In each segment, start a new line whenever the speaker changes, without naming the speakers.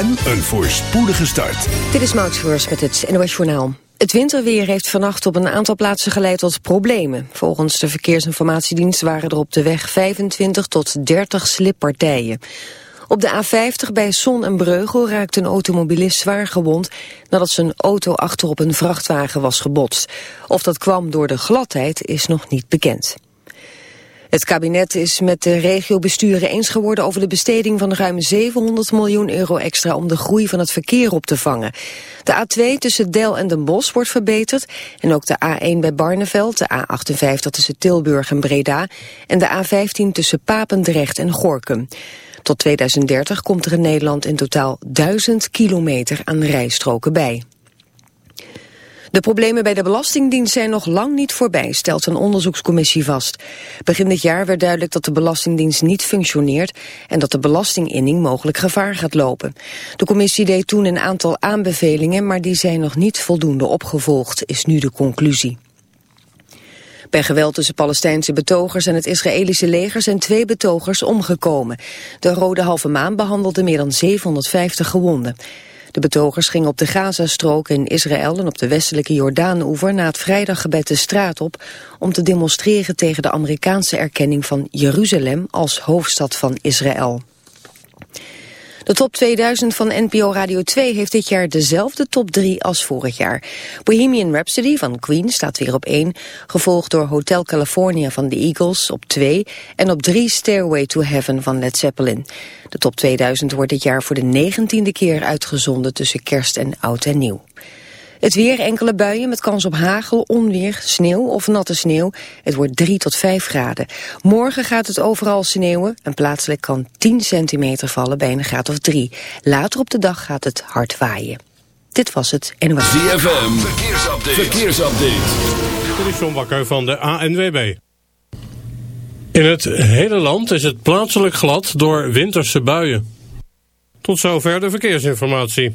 en een voorspoedige start.
Dit is Maud met het NOS Journaal. Het winterweer heeft vannacht op een aantal plaatsen geleid tot problemen. Volgens de Verkeersinformatiedienst waren er op de weg 25 tot 30 slippartijen. Op de A50 bij Son en Breugel raakte een automobilist zwaar gewond... nadat zijn auto achterop een vrachtwagen was gebotst. Of dat kwam door de gladheid is nog niet bekend. Het kabinet is met de regiobesturen eens geworden over de besteding van ruim 700 miljoen euro extra om de groei van het verkeer op te vangen. De A2 tussen Del en Den Bosch wordt verbeterd en ook de A1 bij Barneveld, de A58 tussen Tilburg en Breda en de A15 tussen Papendrecht en Gorkum. Tot 2030 komt er in Nederland in totaal 1000 kilometer aan rijstroken bij. De problemen bij de Belastingdienst zijn nog lang niet voorbij, stelt een onderzoekscommissie vast. Begin dit jaar werd duidelijk dat de Belastingdienst niet functioneert en dat de belastinginning mogelijk gevaar gaat lopen. De commissie deed toen een aantal aanbevelingen, maar die zijn nog niet voldoende opgevolgd, is nu de conclusie. Bij geweld tussen Palestijnse betogers en het Israëlische leger zijn twee betogers omgekomen. De Rode Halve Maan behandelde meer dan 750 gewonden. De betogers gingen op de Gazastrook in Israël en op de westelijke Jordaanoever na het vrijdaggebed de straat op om te demonstreren tegen de Amerikaanse erkenning van Jeruzalem als hoofdstad van Israël. De top 2000 van NPO Radio 2 heeft dit jaar dezelfde top 3 als vorig jaar. Bohemian Rhapsody van Queen staat weer op 1, gevolgd door Hotel California van The Eagles op 2 en op 3 Stairway to Heaven van Led Zeppelin. De top 2000 wordt dit jaar voor de negentiende keer uitgezonden tussen kerst en oud en nieuw. Het weer, enkele buien met kans op hagel, onweer, sneeuw of natte sneeuw. Het wordt 3 tot 5 graden. Morgen gaat het overal sneeuwen en plaatselijk kan 10 centimeter vallen bij een graad of 3. Later op de dag gaat het hard waaien. Dit was het NOS.
ZFM, verkeersupdate. verkeersupdate.
Dit is John Bakker van de ANWB. In het hele land is het plaatselijk glad door winterse buien. Tot zover de verkeersinformatie.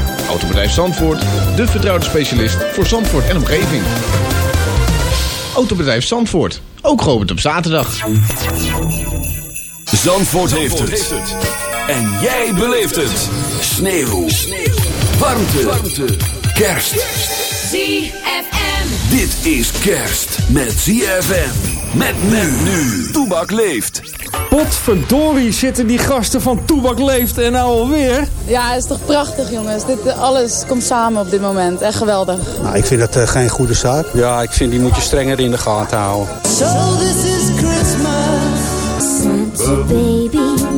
Autobedrijf Zandvoort, de vertrouwde specialist voor Zandvoort en omgeving. Autobedrijf Zandvoort, ook geopend op zaterdag.
Zandvoort, heeft, het. En jij beleeft het. Sneeuw. Sneeuw. Warmte. Warmte. Kerst.
ZFM.
Dit is kerst met ZFM. Met men nu. Toebak leeft.
Potverdorie zitten die gasten van Toebak leeft en nou alweer.
Ja, het is toch prachtig jongens. Dit, eh, alles komt samen op dit moment. Echt geweldig.
Nou, ik vind dat uh, geen goede zaak.
Ja, ik vind die moet je strenger in de gaten houden.
So this is Christmas. Santa baby.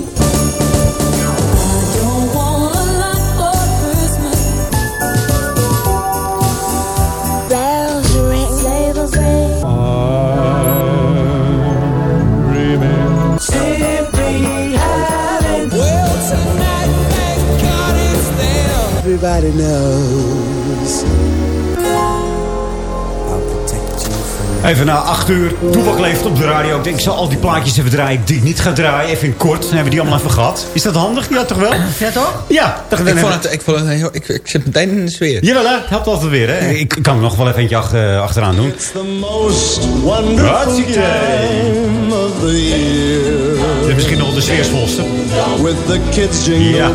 Knows Even na acht uur. Toebak leeft op de radio. Ik denk, ik zal al die plaatjes even draaien die ik niet ga draaien. Even in kort. Dan hebben we die allemaal even gehad. Is dat handig? Ja, toch wel?
Ja, toch?
Ja.
Ik vond, het, ik, vond het heel, ik, ik zit meteen in de sfeer.
Jawel, hè? Helpt altijd weer, hè? Ik, ik kan er nog wel even eentje ach- eh, achteraan doen.
It's the most wonderful time of the year.
Dit is misschien nog wel de sfeersvolste.
With the kids jingle
Ja.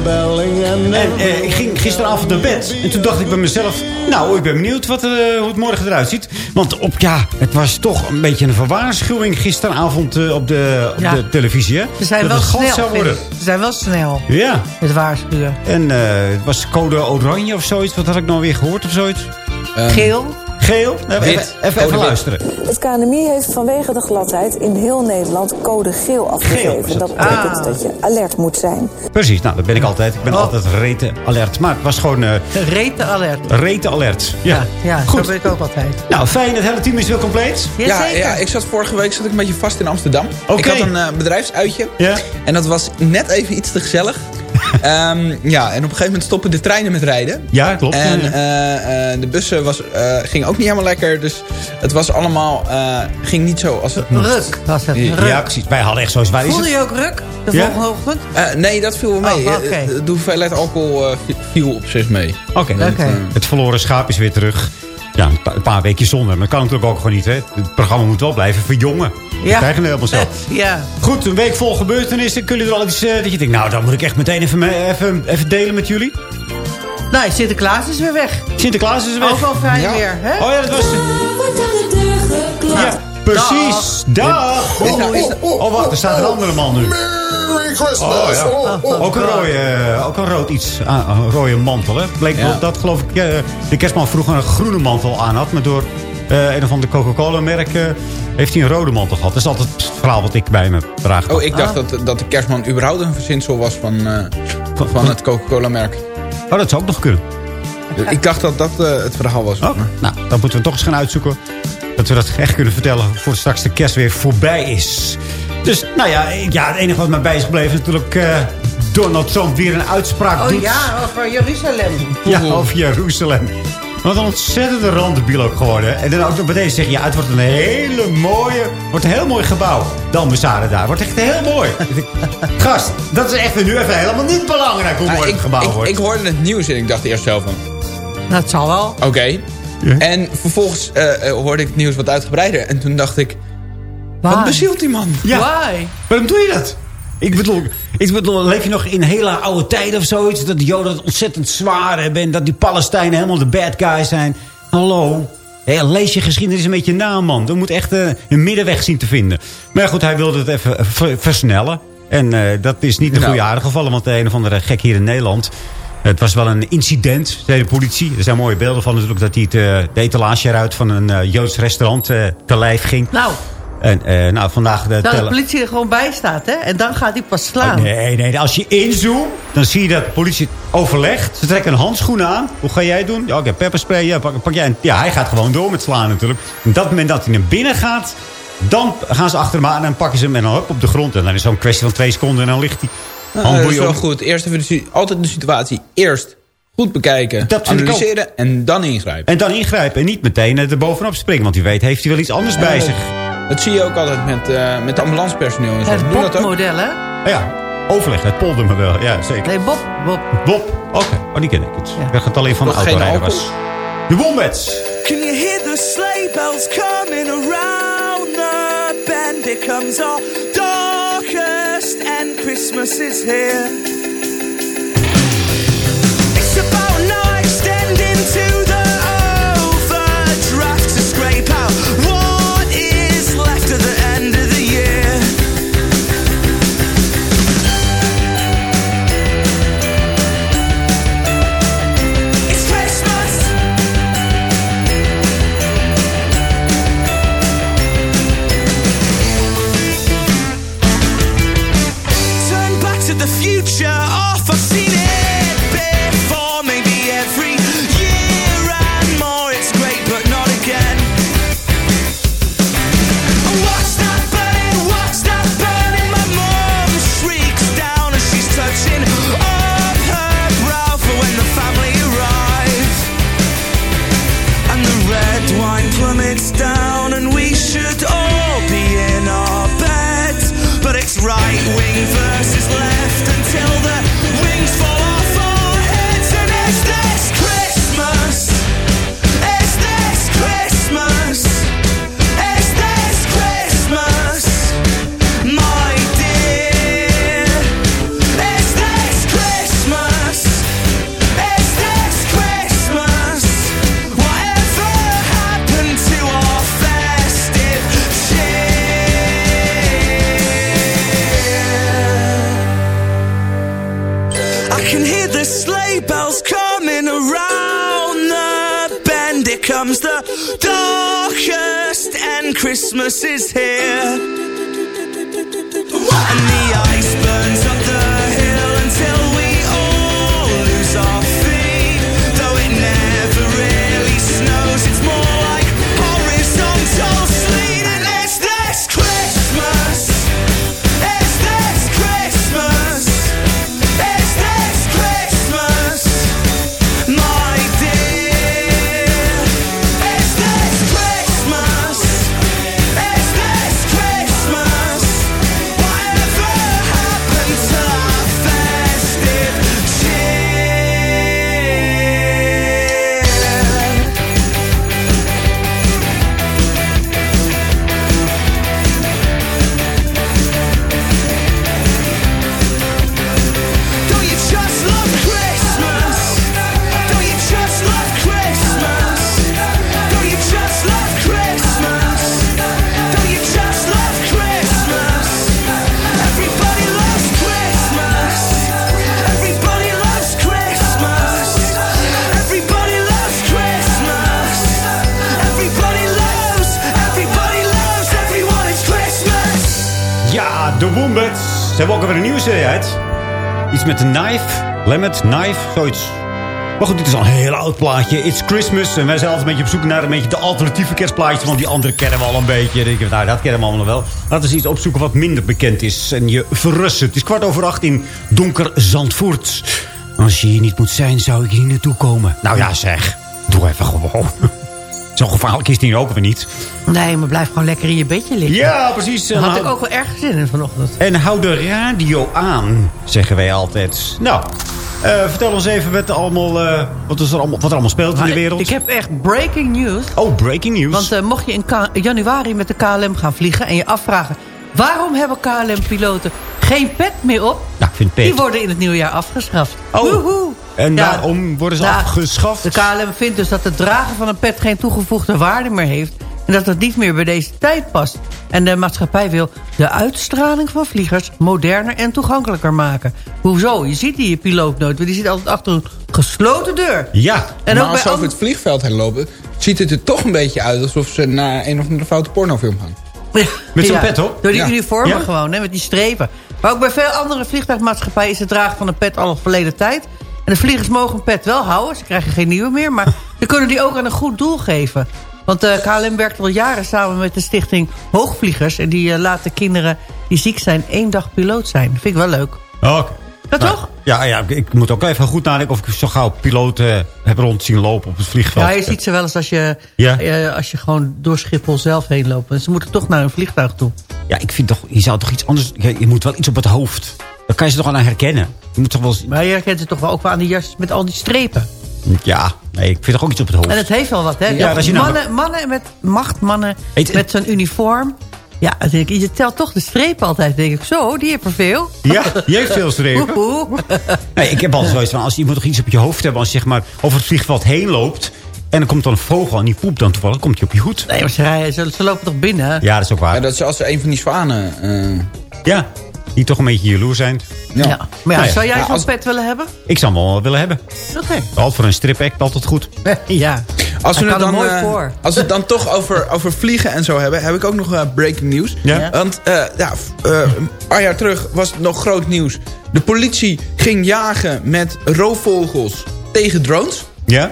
En eh, ik ging gisteravond naar bed. En toen dacht ik bij mezelf... Nou, ik ben benieuwd wat, eh, hoe het morgen eruit ziet. Want op, ja, het was toch een beetje een verwaarschuwing gisteravond eh, op, de, op
Ja.
de televisie. Hè?
Ze zijn
dat
wel
het
snel.
zou worden.
Ze zijn wel snel.
Ja.
Het waarschuwen.
En eh, het was code oranje of zoiets. Wat had ik nou weer gehoord of zoiets?
Geel.
Geel? Even,
Wit.
even, even,
Code
even luisteren.
Het KNMI heeft vanwege de gladheid in heel Nederland code geel afgegeven. Dat betekent
Ah.
dat je alert moet zijn.
Precies, nou dat ben ik altijd. Ik ben
Oh.
altijd rete alert. Maar het was gewoon eh
Rete alert.
rete alert. Ja,
Ja, ja
goed.
zo ben ik ook altijd.
Nou, fijn. Het hele team is weer compleet.
Ja,
Ja,
zeker.
ja, ik zat vorige week zat ik een beetje vast in Amsterdam.
Oké.
Ik had een eh, bedrijfsuitje.
Ja.
En dat was net even iets te gezellig. Ehm, ja, en op een gegeven moment stoppen de treinen met rijden.
Ja, klopt.
En
Ja.
eh, eh, de bussen was, eh ging ook niet helemaal lekker. Dus het was allemaal, eh, ging niet zo als het moest.
Ruk was het. Ruk.
ja, precies. Wij hadden echt is
Voelde
het?
je ook ruk? De
Ja?
volgende ochtend?
Eh, nee, dat viel wel mee.
Oh,
De hoeveelheid alcohol eh, viel op zich mee.
Oké, het verloren schaap is weer terug. Ja, een pa- een paar weekjes zonder. Maar dat kan natuurlijk ook gewoon niet. Hè. Het programma moet wel blijven verjongen. Ja.
Ja.
krijgen we helemaal zo.
Ja.
Goed, een week vol gebeurtenissen. Kunnen jullie er al iets eh, dat je denkt... Nou, dan moet ik echt meteen even, me- even, even delen met jullie.
Nou, Sinterklaas is weer weg.
Sinterklaas is weg.
Ook al fijn
Ja.
weer, hè?
Oh ja, dat was... Ja, precies. Dag.
Is nou- nou-
Oh, wacht. Er staat een andere man nu.
Merry Christmas.
Oh, ja. Ook een, rode, eh, ook een rood iets. Ah, een rode mantel, hè. Bleek
Ja.
dat, geloof ik, eh, de kerstman vroeger een groene mantel aan had. Maar door eh, een of ander Coca-Cola-merk eh, heeft hij een rode mantel gehad. Dat is altijd het verhaal wat ik bij me draag.
Oh, ik dacht dat, dat de kerstman überhaupt een verzinsel was van, eh, van het Coca-Cola-merk.
Oh, dat zou ook nog kunnen.
Ik dacht dat dat eh, het verhaal was.
Oh, nou, dan moeten we toch eens gaan uitzoeken. Dat we dat echt kunnen vertellen voor straks de kerst weer voorbij is. Dus, nou ja, ja het enige wat mij bij is gebleven is natuurlijk... eh, Donald Trump weer een uitspraak
Oh
doet.
ja, over Jeruzalem.
Ja, over Jeruzalem. Wat een ontzettende randebiel ook geworden. En dan ook nog meteen zeggen, ja, het wordt een hele mooie, wordt een heel mooi gebouw. De ambassade daar. Wordt echt heel mooi. Gast, dat is echt nu even helemaal niet belangrijk hoe
Nou,
mooi
ik,
het gebouw
ik,
wordt.
ik hoorde het nieuws en ik dacht eerst zelf van...
Nou, het zal wel.
Oké. En vervolgens eh, eh, hoorde ik het nieuws wat uitgebreider. En toen dacht ik... Wat bezielt die man?
ja,
Why?
waarom doe je dat? Ik bedoel, ik bedoel, leef je nog in hele oude tijden of zoiets? Dat de Joden het ontzettend zwaar hebben. En dat die Palestijnen helemaal de bad guys zijn. Hallo. Lees je geschiedenis een beetje na, man. We moeten echt eh, een middenweg zien te vinden. Maar goed, hij wilde het even ver- versnellen. En eh, dat is niet de
Nou.
goede aardige gevallen. Want de een of andere gek hier in Nederland... Het was wel een incident, zei de politie. Er zijn mooie beelden van natuurlijk dat hij het, eh, de etalage eruit van een Joods restaurant eh, te lijf ging.
Nou,
En eh, nou, vandaag de
dat de politie er gewoon bij staat, hè? En dan gaat hij pas slaan.
Oh, nee, nee. Als je inzoomt, dan zie je dat de politie overlegt. Ze trekken een handschoen aan. Hoe ga jij het doen? Ja, ik heb pepperspray. Ja, pak, pak jij een- ja, hij gaat gewoon door met slaan natuurlijk. En op dat moment dat hij naar binnen gaat... dan gaan ze achter hem aan en pakken ze hem en dan hop, op de grond. En dan is het zo'n kwestie van twee seconden en dan ligt hij.
Nou, dat is
Handboeien
wel
om.
goed. Eerst even de, altijd de situatie eerst goed bekijken,
Dat
analyseren en dan ingrijpen.
En dan ingrijpen en niet meteen er bovenop springen. Want wie weet heeft hij wel iets anders bij zich.
Dat zie je ook altijd met, eh, met ambulancepersoneel en zo.
Het? Bob-model, hè?
Ah ja, overleg, het poldermodel. Ja, zeker.
Nee, Bob. Bob.
Bob, oké. Oh, die ken ik het. Ik dacht het alleen van de autorijder was. De Wombats.
Can you hear the sleigh bells coming around the bend? It comes our darkest and Christmas is here.
Nieuwe serie uit. Iets met een knife. Lemmet, knife, zoiets. Maar goed, dit is al een heel oud plaatje. It's Christmas. En wij zijn altijd een beetje op zoek naar een beetje de alternatieve kerstplaatjes. Want die andere kennen we al een beetje. Denk ik, nou, dat kennen we allemaal wel. Laten we eens iets opzoeken wat minder bekend is. En je verrassen. Het is kwart over acht in donker Zandvoort. Als je hier niet moet zijn, zou ik hier naartoe komen. Nou ja, zeg. Doe even gewoon. Zo gevaarlijk is hier ook weer niet.
Nee, maar blijf gewoon lekker in je bedje liggen.
Ja, precies.
Daar had ik ook wel erg zin in vanochtend.
En hou de radio aan, zeggen wij altijd. Nou, eh, vertel ons even wat, er allemaal, eh, wat, is er allemaal, wat er allemaal speelt in de wereld.
Ik heb echt breaking news.
Oh, breaking news.
Want eh, mocht je in januari met de KLM gaan vliegen en je afvragen... waarom hebben KLM-piloten geen pet meer op?
nou, ik vind pet.
Die worden in het nieuwe jaar afgeschaft.
Oh,
Woehoe.
En
Ja.
waarom worden ze
Nou,
afgeschaft?
De KLM vindt dus dat het dragen van een pet geen toegevoegde waarde meer heeft... en dat het niet meer bij deze tijd past. En de maatschappij wil de uitstraling van vliegers moderner en toegankelijker maken. Hoezo? Je ziet die piloot nooit, want die zit altijd achter een gesloten deur.
Ja.
En
maar
ook
als
bij
ze over het vliegveld heen lopen... ziet het er toch een beetje uit alsof ze naar een of andere foute pornofilm gaan.
Met zo'n pet op?
Door die
Ja.
uniformen
Ja.
gewoon, hè, met die strepen. Maar ook bij veel andere vliegtuigmaatschappijen is het dragen van een pet al een verleden tijd. En de vliegers mogen een pet wel houden, ze krijgen geen nieuwe meer. Maar ze kunnen die ook aan een goed doel geven. Want de KLM werkt al jaren samen met de stichting Hoogvliegers. En die eh, laten kinderen die ziek zijn één dag piloot zijn. Dat vind ik wel leuk.
Oh, Oké.
Ja,
Nou,
toch?
Ja, ja, ik moet ook even goed nadenken of ik zo gauw piloten heb rond zien lopen op het vliegveld.
Ja, je ziet ze wel eens als je, eh, als je gewoon door Schiphol zelf heen loopt. En ze moeten toch naar een vliegtuig toe.
Ja, ik vind toch, je zou toch iets anders... Je, je moet wel iets op het hoofd. Dan kan je ze toch wel aan herkennen. Je moet toch wel...
Maar je herkent ze toch wel ook wel aan die jasjes met al die strepen.
Ja, nee, ik vind toch ook iets op het hoofd.
En het heeft wel wat, hè?
Ja, nou-
mannen, mannen met machtmannen
Heet-
met zo'n uniform. Ja, denk ik, je telt toch de strepen altijd. denk ik, zo, die heeft er veel.
Ja, je heeft veel strepen.
Oeh,
Nee, ik heb altijd zoiets van, als je moet toch iets op je hoofd hebben... als je zeg maar over het vliegveld heen loopt... en dan komt dan een vogel en die poept dan toevallig... komt hij op je hoed.
Nee, maar ze, rijden, ze, ze lopen toch binnen?
Ja, dat is ook waar.
Ja, dat is als ze een van die zwanen... eh,
Ja, die toch een beetje jaloers zijn.
ja.
Ja. Maar ja,
Nou ja.
zou jij zo'n
als-
pet willen hebben?
Ik zou hem wel willen hebben.
Oké.
Altijd voor een strip-act, altijd goed.
Ja.
Als we, het dan,
mooi
eh,
voor.
als we het dan toch over, over vliegen en zo hebben... heb ik ook nog eh, breaking news.
Ja?
Want eh, ja, eh, een paar jaar terug was het nog groot nieuws. De politie ging jagen met roofvogels tegen drones.
Ja?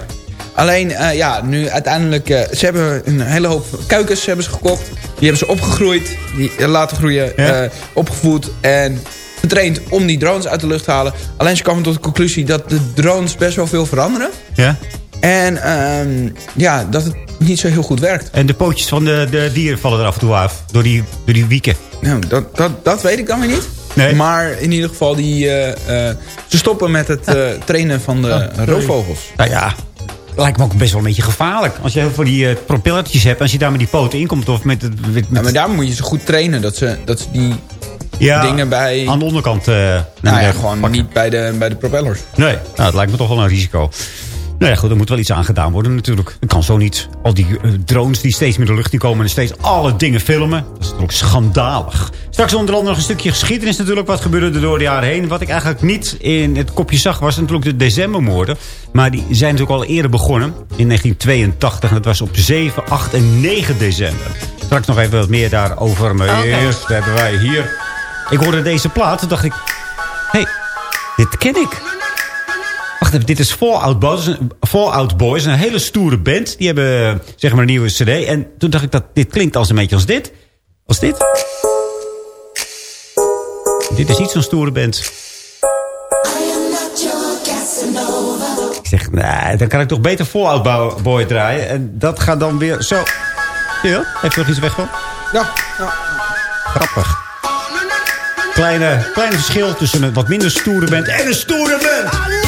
Alleen, eh, ja, nu uiteindelijk... eh, ze hebben een hele hoop kuikens hebben ze gekocht. Die hebben ze opgegroeid, die eh, laten groeien,
Ja.
opgevoed en getraind om die drones uit de lucht te halen. Alleen ze kwamen tot de conclusie dat de drones best wel veel veranderen.
Ja?
En ehm, ja, dat het niet zo heel goed werkt.
En de pootjes van de, de dieren vallen er af en toe af. Door die, door die wieken.
Nou, dat, dat, dat weet ik dan weer niet.
Nee.
Maar in ieder geval, die, ze stoppen met het trainen van de roofvogels.
Nou ja, lijkt me ook best wel een beetje gevaarlijk. Als je heel veel die eh, propellertjes hebt... en als je daar met die poten inkomt of met... met, met
Ja, maar daar moet je ze goed trainen. Dat ze, dat ze die
ja,
dingen bij...
aan de onderkant... eh,
nou ja, gewoon
pakken.
niet bij de, bij de propellers.
Nee, nou, dat lijkt me toch wel een risico. Nou ja, goed, er moet wel iets aan gedaan worden natuurlijk. Het kan zo niet. Al die eh, drones die steeds meer de lucht in komen... en steeds alle dingen filmen. Dat is toch ook schandalig.
Straks onder andere nog een stukje geschiedenis natuurlijk. Wat gebeurde er door de jaren heen. Wat ik eigenlijk niet in het kopje zag was natuurlijk de decembermoorden. Maar die zijn natuurlijk al eerder begonnen. In 1982. En dat was op 7, 8 en 9 december. Straks nog even wat meer daarover. Maar eerst hebben wij hier... Ik hoorde deze plaat. Toen dacht ik... Hé, hey, dit ken ik. Wacht even, dit is Fallout Boys. Fallout Boys, een hele stoere band. Die hebben zeg maar een nieuwe cd. En toen dacht ik dat dit klinkt als een beetje als dit. Als dit. Dit is niet zo'n stoere band. Ik zeg, nee, dan kan ik toch beter Fallout Boy draaien. En dat gaat dan weer zo. Ja, heeft er nog iets weg van?
Ja, ja.
Grappig. Kleine, kleine verschil tussen een wat minder stoere band en een stoere band.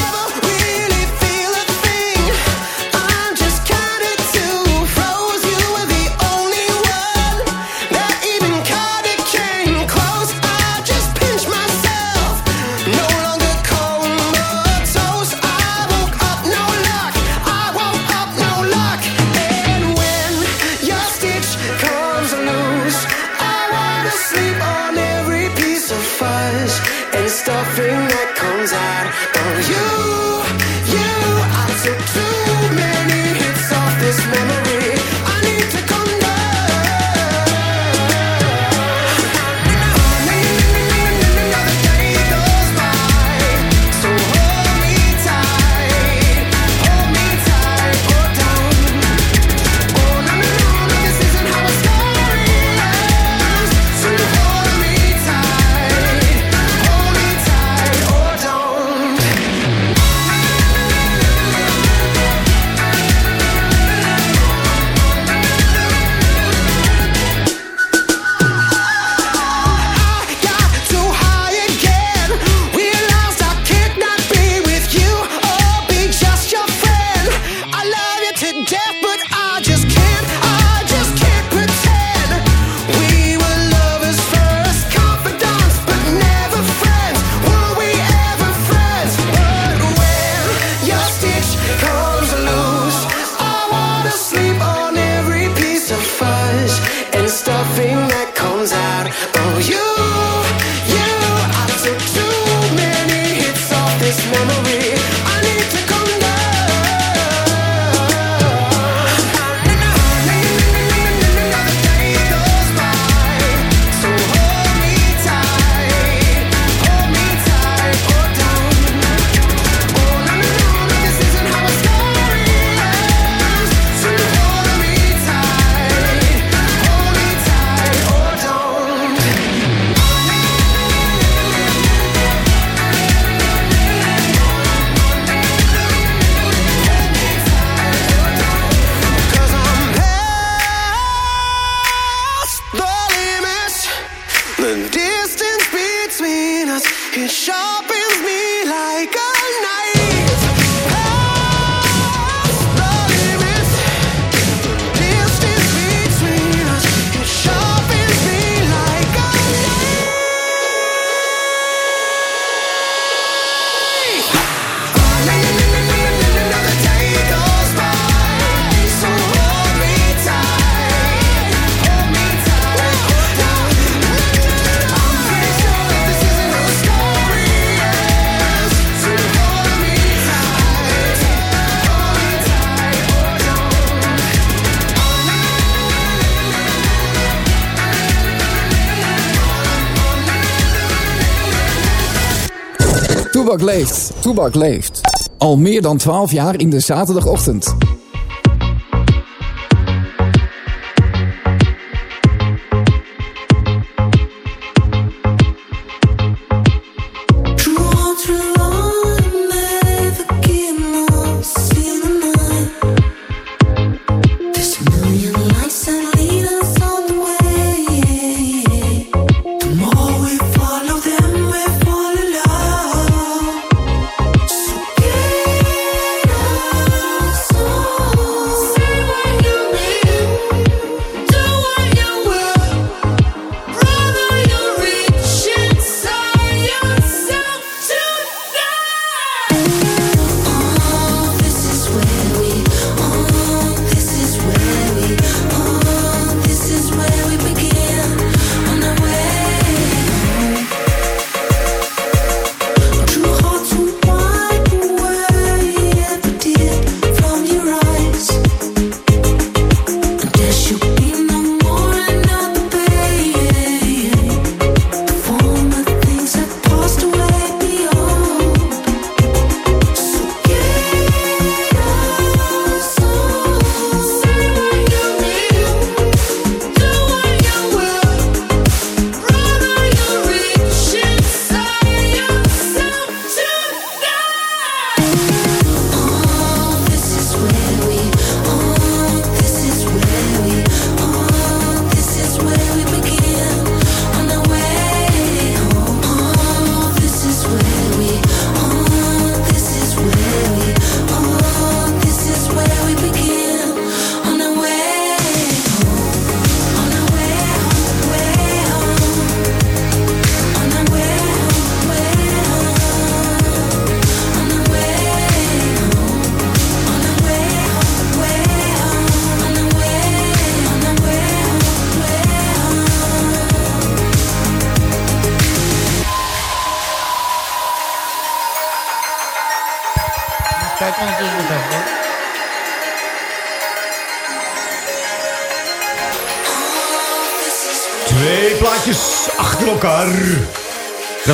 Toebak leeft. Toebak leeft. Al meer dan 12 jaar in de zaterdagochtend.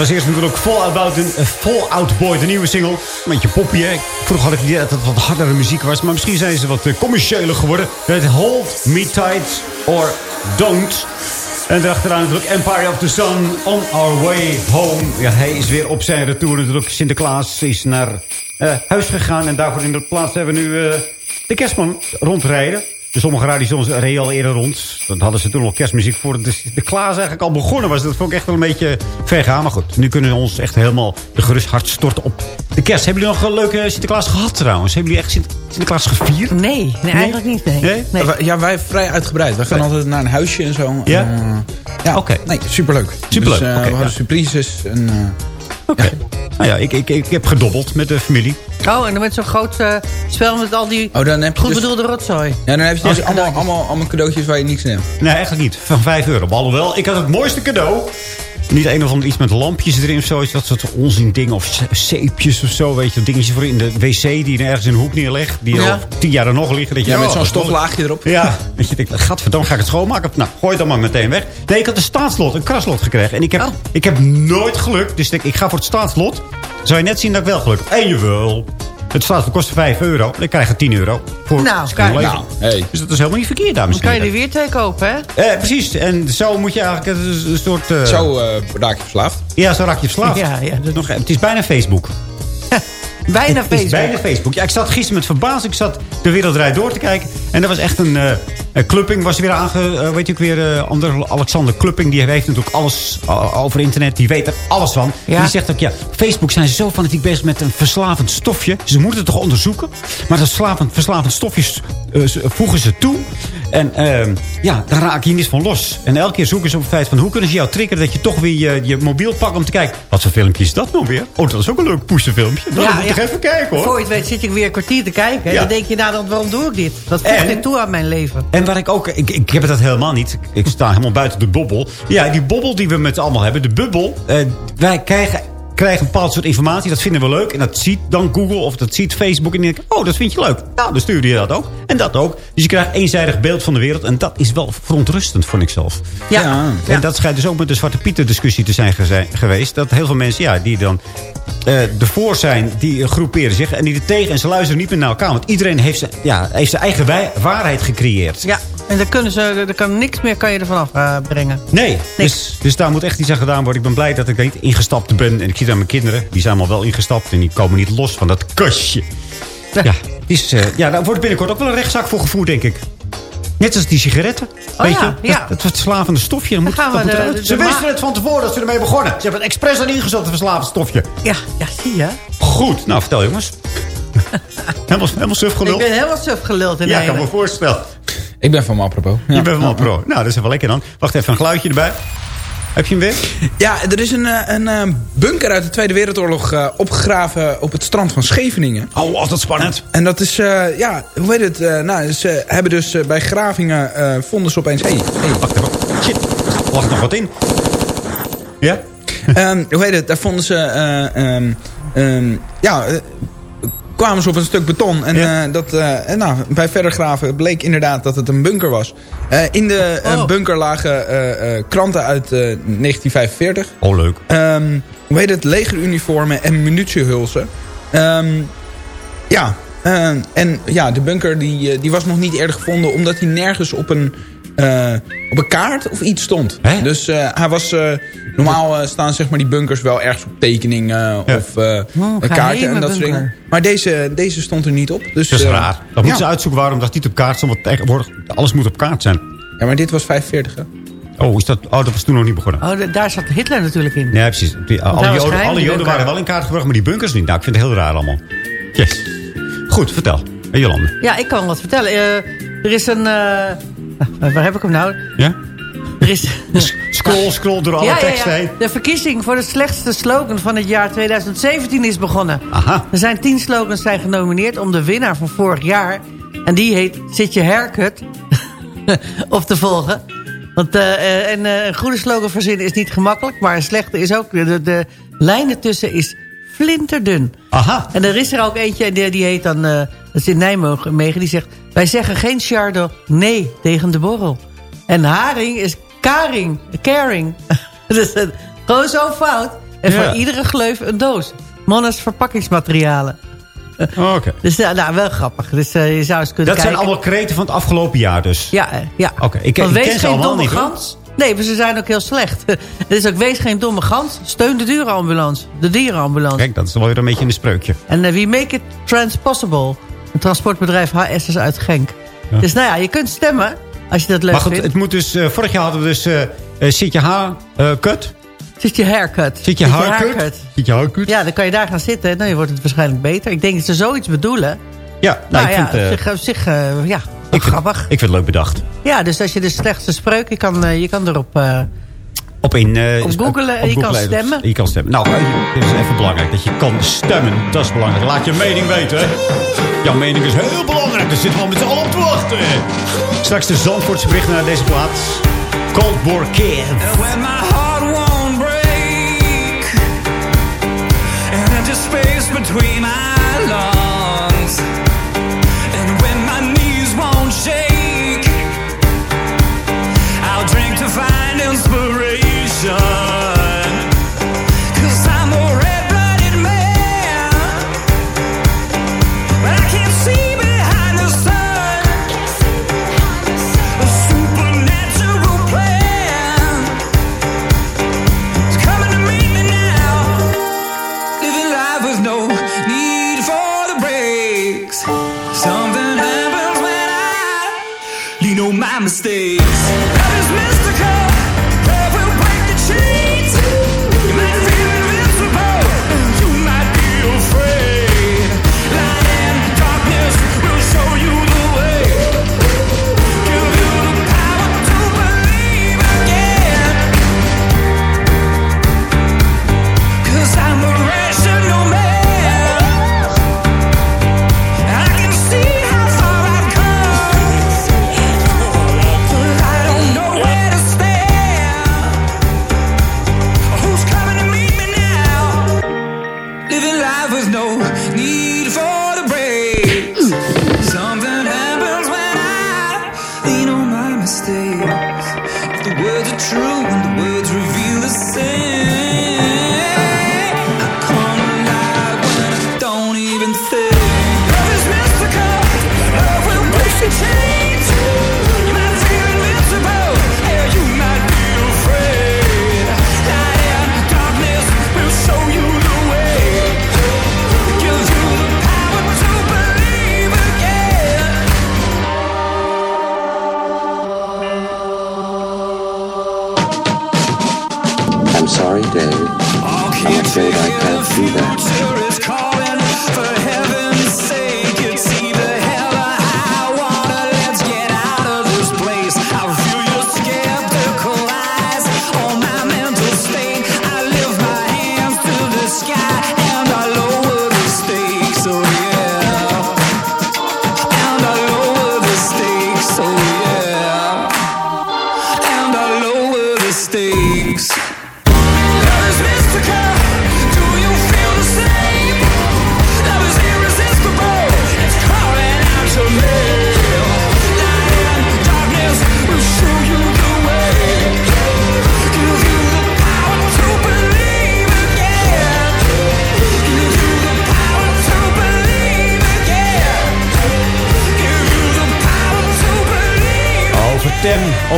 Was eerst natuurlijk Fallout Fallout Boy, de nieuwe single. Een beetje poppy, hè? Vroeger had ik idee dat het wat hardere muziek was. Maar misschien zijn ze wat eh, commerciëler geworden. Het Hold Me Tight or Don't. En daarachteraan natuurlijk Empire of the Sun, On Our Way Home. Ja, hij is weer op zijn retour natuurlijk. Sinterklaas is naar eh, huis gegaan. En daarvoor in de plaats hebben we nu eh, de kerstman rondrijden. Sommige radiostations reden al eerder rond. Dan hadden ze toen nog kerstmuziek voor de, de Klaas eigenlijk al begonnen was. Dat vond ik echt wel een beetje ver gaan. Maar goed, nu kunnen we ons echt helemaal de gerust hart storten op de kerst. Hebben jullie nog een leuke Sinterklaas gehad trouwens? Hebben jullie echt Sint- Sinterklaas gevierd?
Nee, nee, eigenlijk niet. Nee.
Nee?
Ja, wij vrij uitgebreid. Wij gaan altijd naar een huisje en zo.
Ja?
Eh, ja,
Oké.
Nee, superleuk.
Superleuk,
Dus, eh,
oké,
we hadden
ja.
surprises. En, eh,
Oké. Nou ja, ik, ik, ik heb gedobbeld met de familie.
Oh, en dan met zo'n groot eh, spel met al die
oh, dan heb je
goed
dus,
bedoelde rotzooi.
ja, dan heb je dus
Oh,
allemaal, allemaal, allemaal cadeautjes waar je niks in hebt.
Nee, eigenlijk niet. Van 5 euro. Maar Alhoewel, ik had het mooiste cadeau. Niet een of ander iets met lampjes erin of zoiets. Dat soort onzin dingen. Of ze- zeepjes of zo. Weet je, dingetjes voor in de wc die je ergens in een hoek neerlegt. Die
Ja.
al tien jaar er nog liggen. Dat je,
Ja, met zo'n stoflaagje erop.
Ja, dat je denkt, gadverdamme, ga ik het schoonmaken? Nou, gooi het dan maar meteen weg. Nee, ik had een staatslot, een kraslot gekregen. En ik heb,
Oh.
ik heb nooit geluk. Dus ik, denk, ik ga voor het staatslot. Zou je net zien dat ik wel geluk heb. En jawel. Het staatslot kostte 5 euro. Dan krijg je 10 euro. Voor
Nou, kijk.
Nou, hey.
Dus dat is helemaal niet verkeerd, dames
Dan
en
kan je
heren.
er weer twee kopen, hè?
Eh, precies. En zo moet je eigenlijk een soort... eh,
Zo eh raak je verslaafd.
Ja, zo raak je verslaafd.
Ja, ja.
Dat nog, het is bijna Facebook.
Bijna Facebook.
bijna Facebook. Ja, ik zat gisteren met verbazing. Ik zat de wereldrijd door te kijken. En er was echt een... eh een Klupping was weer aange... eh, weet je ook weer... eh, ander Alexander Klupping. Die heeft natuurlijk alles eh, over internet. Die weet er alles van.
Ja.
En die zegt ook... Ja, Facebook zijn zo fanatiek bezig met een verslavend stofje. Ze moeten het toch onderzoeken. Maar dat verslavend, verslavend stofje eh, ze- voegen ze toe. En ehm, ja, daar raak je niet van los. En elke keer zoeken ze op het feit van... Hoe kunnen ze jou triggeren dat je toch weer je, je mobiel pakt om te kijken... Wat voor filmpje is dat nou weer? Oh, dat is ook een leuk poesenfilmpje. Nou, dan moet ik even kijken hoor.
Voor je het weet zit je weer een kwartier te kijken.
Ja.
Dan denk je, nou, dan, waarom doe ik dit? Dat voegt
En-
dit toe aan mijn leven.
En waar ik ook... Ik, ik heb dat helemaal niet. Ik sta helemaal buiten de bobbel. Ja, die bobbel die we met z'n allemaal hebben. De bubbel. eh, wij krijgen, krijgen een bepaald soort informatie. Dat vinden we leuk. En dat ziet dan Google of dat ziet Facebook. En dan denk ik, oh, dat vind je leuk. Nou, dan stuur je dat ook. En dat ook. Dus je krijgt een eenzijdig beeld van de wereld. En dat is wel verontrustend, vond ik zelf.
Ja.
Ja.
En dat schijnt dus ook met de Zwarte Pieter discussie te zijn geweest. Dat heel veel mensen, ja, die dan eh ervoor zijn, die groeperen zich. En die er tegen. En ze luisteren niet meer naar elkaar. Want iedereen heeft zijn, ja, heeft zijn eigen waarheid gecreëerd.
Ja, en dan kunnen ze, er kan niks meer kan je ervan afbrengen.
Nee,
Niks.
dus, dus daar moet echt iets aan gedaan worden. Ik ben blij dat ik er niet ingestapt ben. En ik zie daar mijn kinderen. Die zijn allemaal wel ingestapt. En die komen niet los van dat kastje. Ja,
Ja.
dus, eh, ja daar wordt binnenkort ook wel een rechtszaak voor gevoerd, denk ik. Net als die sigaretten. Weet
ja,
je?
ja.
Dat, dat verslavende stofje. Moet,
gaan
dat
we
moet
de-
eruit.
de-
ze
de
wisten het van tevoren dat ze ermee begonnen. Ze hebben het expres aan ingezet, het verslavend stofje.
Ja, ja, zie je.
Goed, nou vertel jongens. helemaal, helemaal suf
Ik
gelul.
ben helemaal suf geluld in
Ja, ik kan me voorstellen.
Ik ben van apropos.
Je bent wel pro. Nou, dat is wel lekker dan. Wacht even, een geluidje erbij. Heb je hem weer?
Ja, er is een, eh, een eh, bunker uit de Tweede Wereldoorlog eh, opgegraven op het strand van Scheveningen.
Oh, altijd spannend.
En dat is, ja, hoe heet het? eh, nou, ze hebben dus bij gravingen vonden ze opeens... Hey, hey.
Wacht even. Shit, er lag nog wat in. Ja?
Ehm, hoe heet het? Daar vonden ze... eh, ehm, ehm, ja, kwamen ze op een stuk beton. En
Ja.
eh, dat, eh, en nou, bij verder graven bleek inderdaad dat het een bunker was. Eh, in de
Oh.
bunker lagen kranten uit eh, 1945.
Oh, leuk.
Ehm, hoe heet het? Legeruniformen en munitiehulzen. Ehm, ja, eh, en ja, de bunker die, die was nog niet eerder gevonden... omdat hij nergens op een, eh, op een kaart of iets stond.
Hè?
Dus eh, hij was... eh, normaal staan zeg maar, die bunkers wel ergens op tekeningen
Ja.
of eh
Oh, geheime
en dat soort dingen. Maar deze, deze stond er niet op. Dus,
Dat is raar. Dan moeten
ja.
ze uitzoeken waarom dat niet op kaart stond. Want tegenwoordig, alles moet op kaart zijn.
Ja, maar dit was 45, hè?
Oh, is dat, oh dat was toen nog niet begonnen.
Oh, daar zat Hitler natuurlijk in.
Ja, precies. Die, alle, joden, alle joden waren wel in kaart gebracht, maar die bunkers niet. Nou, ik vind het heel raar allemaal. Yes. Goed, vertel. Jolande.
Ja, ik kan wat vertellen. Eh, er is een... waar heb ik hem nou?
Ja?
Er is...
Scroll, scroll door alle
Ja, ja,
heen.
De verkiezing voor de slechtste slogan van het jaar 2017 is begonnen.
Aha.
Er zijn tien slogans zijn genomineerd om de winnaar van vorig jaar. En die heet Zit je haircut op te volgen. Want eh, eh, en, eh, een goede slogan verzinnen is niet gemakkelijk. Maar een slechte is ook... De, de lijn ertussen is flinterdun.
Aha.
En er is er ook eentje, die, die heet dan... eh, dat is in Nijmegen, die zegt... Wij zeggen geen chardonnay nee tegen de borrel. En haring is Karing. Caring. dus, eh, gewoon zo fout. En
Ja.
voor iedere gleuf een doos. Monnes verpakkingsmaterialen.
Oké.
Dus ja, nou, wel grappig. Dus eh, je zou eens kunnen
Dat zijn allemaal kreten van het afgelopen jaar dus.
Ja, eh, ja.
Oké, ik,
Van
ik
wees
ken ze allemaal niet
gans. Nee, maar ze zijn ook heel slecht. Het is ook wees geen domme gans. Steun de dierenambulance. De dierenambulance.
Kijk, dat is wel weer een beetje een spreukje.
En eh, we make it transpossible. Een transportbedrijf HS's uit Genk.
Ja.
Dus nou ja, je kunt stemmen als je dat leuk
Maar goed,
vindt.
het moet dus... eh, vorig jaar hadden we dus... eh zit je haar kut?
Zit je haircut.
Zit je haircut? Zit je haircut?
Ja, dan kan je daar gaan zitten. Dan wordt het waarschijnlijk beter. Ik denk dat ze zoiets bedoelen.
Ja, nou,
Nou,
ik
ja,
vind...
zich, zich ja,
ik vind,
grappig.
Ik vind het leuk bedacht.
Ja, dus als je de slechtste spreuk... Je kan, eh, je kan erop... eh,
Op, in, eh,
Op googlen
op
je kan stemmen.
Je kan stemmen. Nou, dit is even belangrijk. Dat je kan stemmen. Dat is belangrijk. Laat je mening weten. hè. Jouw mening is heel belangrijk. Daar zitten we al met z'n allen op te wachten. Straks de Zandvoortse berichten naar deze plaats. Cold War Kid.
When my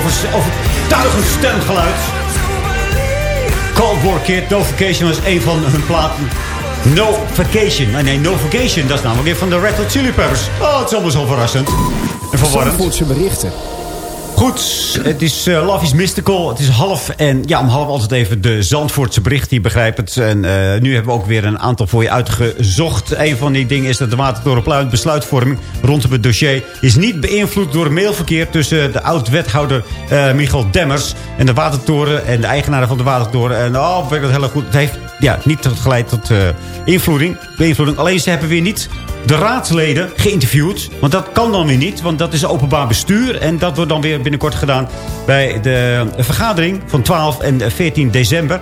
tem, over, overtuigend stemgeluid. Cold War Kid, No Vacation was een van hun platen. No Vacation. Nee, nee, No Vacation. Dat is namelijk weer van de Red Hot Chili Peppers. Oh, het is allemaal zo verrassend. En verwarrend. Goed, het is eh, Love is Mystical. Het is half en ja, om half altijd even de Zandvoortse bericht. Je begrijpt het. En eh, nu hebben we ook weer een aantal voor je uitgezocht. Een van die dingen is dat de Watertorenpluit besluitvorming rondom het dossier... is niet beïnvloed door mailverkeer tussen de oud-wethouder Michael Demmers... en de Watertoren en de eigenaren van de Watertoren. En oh, werkt dat heel goed. Het heeft ja, niet geleid tot eh, invloeding, beïnvloeding. Alleen ze hebben weer niet de raadsleden geïnterviewd. Want dat kan dan weer niet, want dat is openbaar bestuur. En dat wordt dan weer binnenkort gedaan bij de vergadering van 12 en 14 december.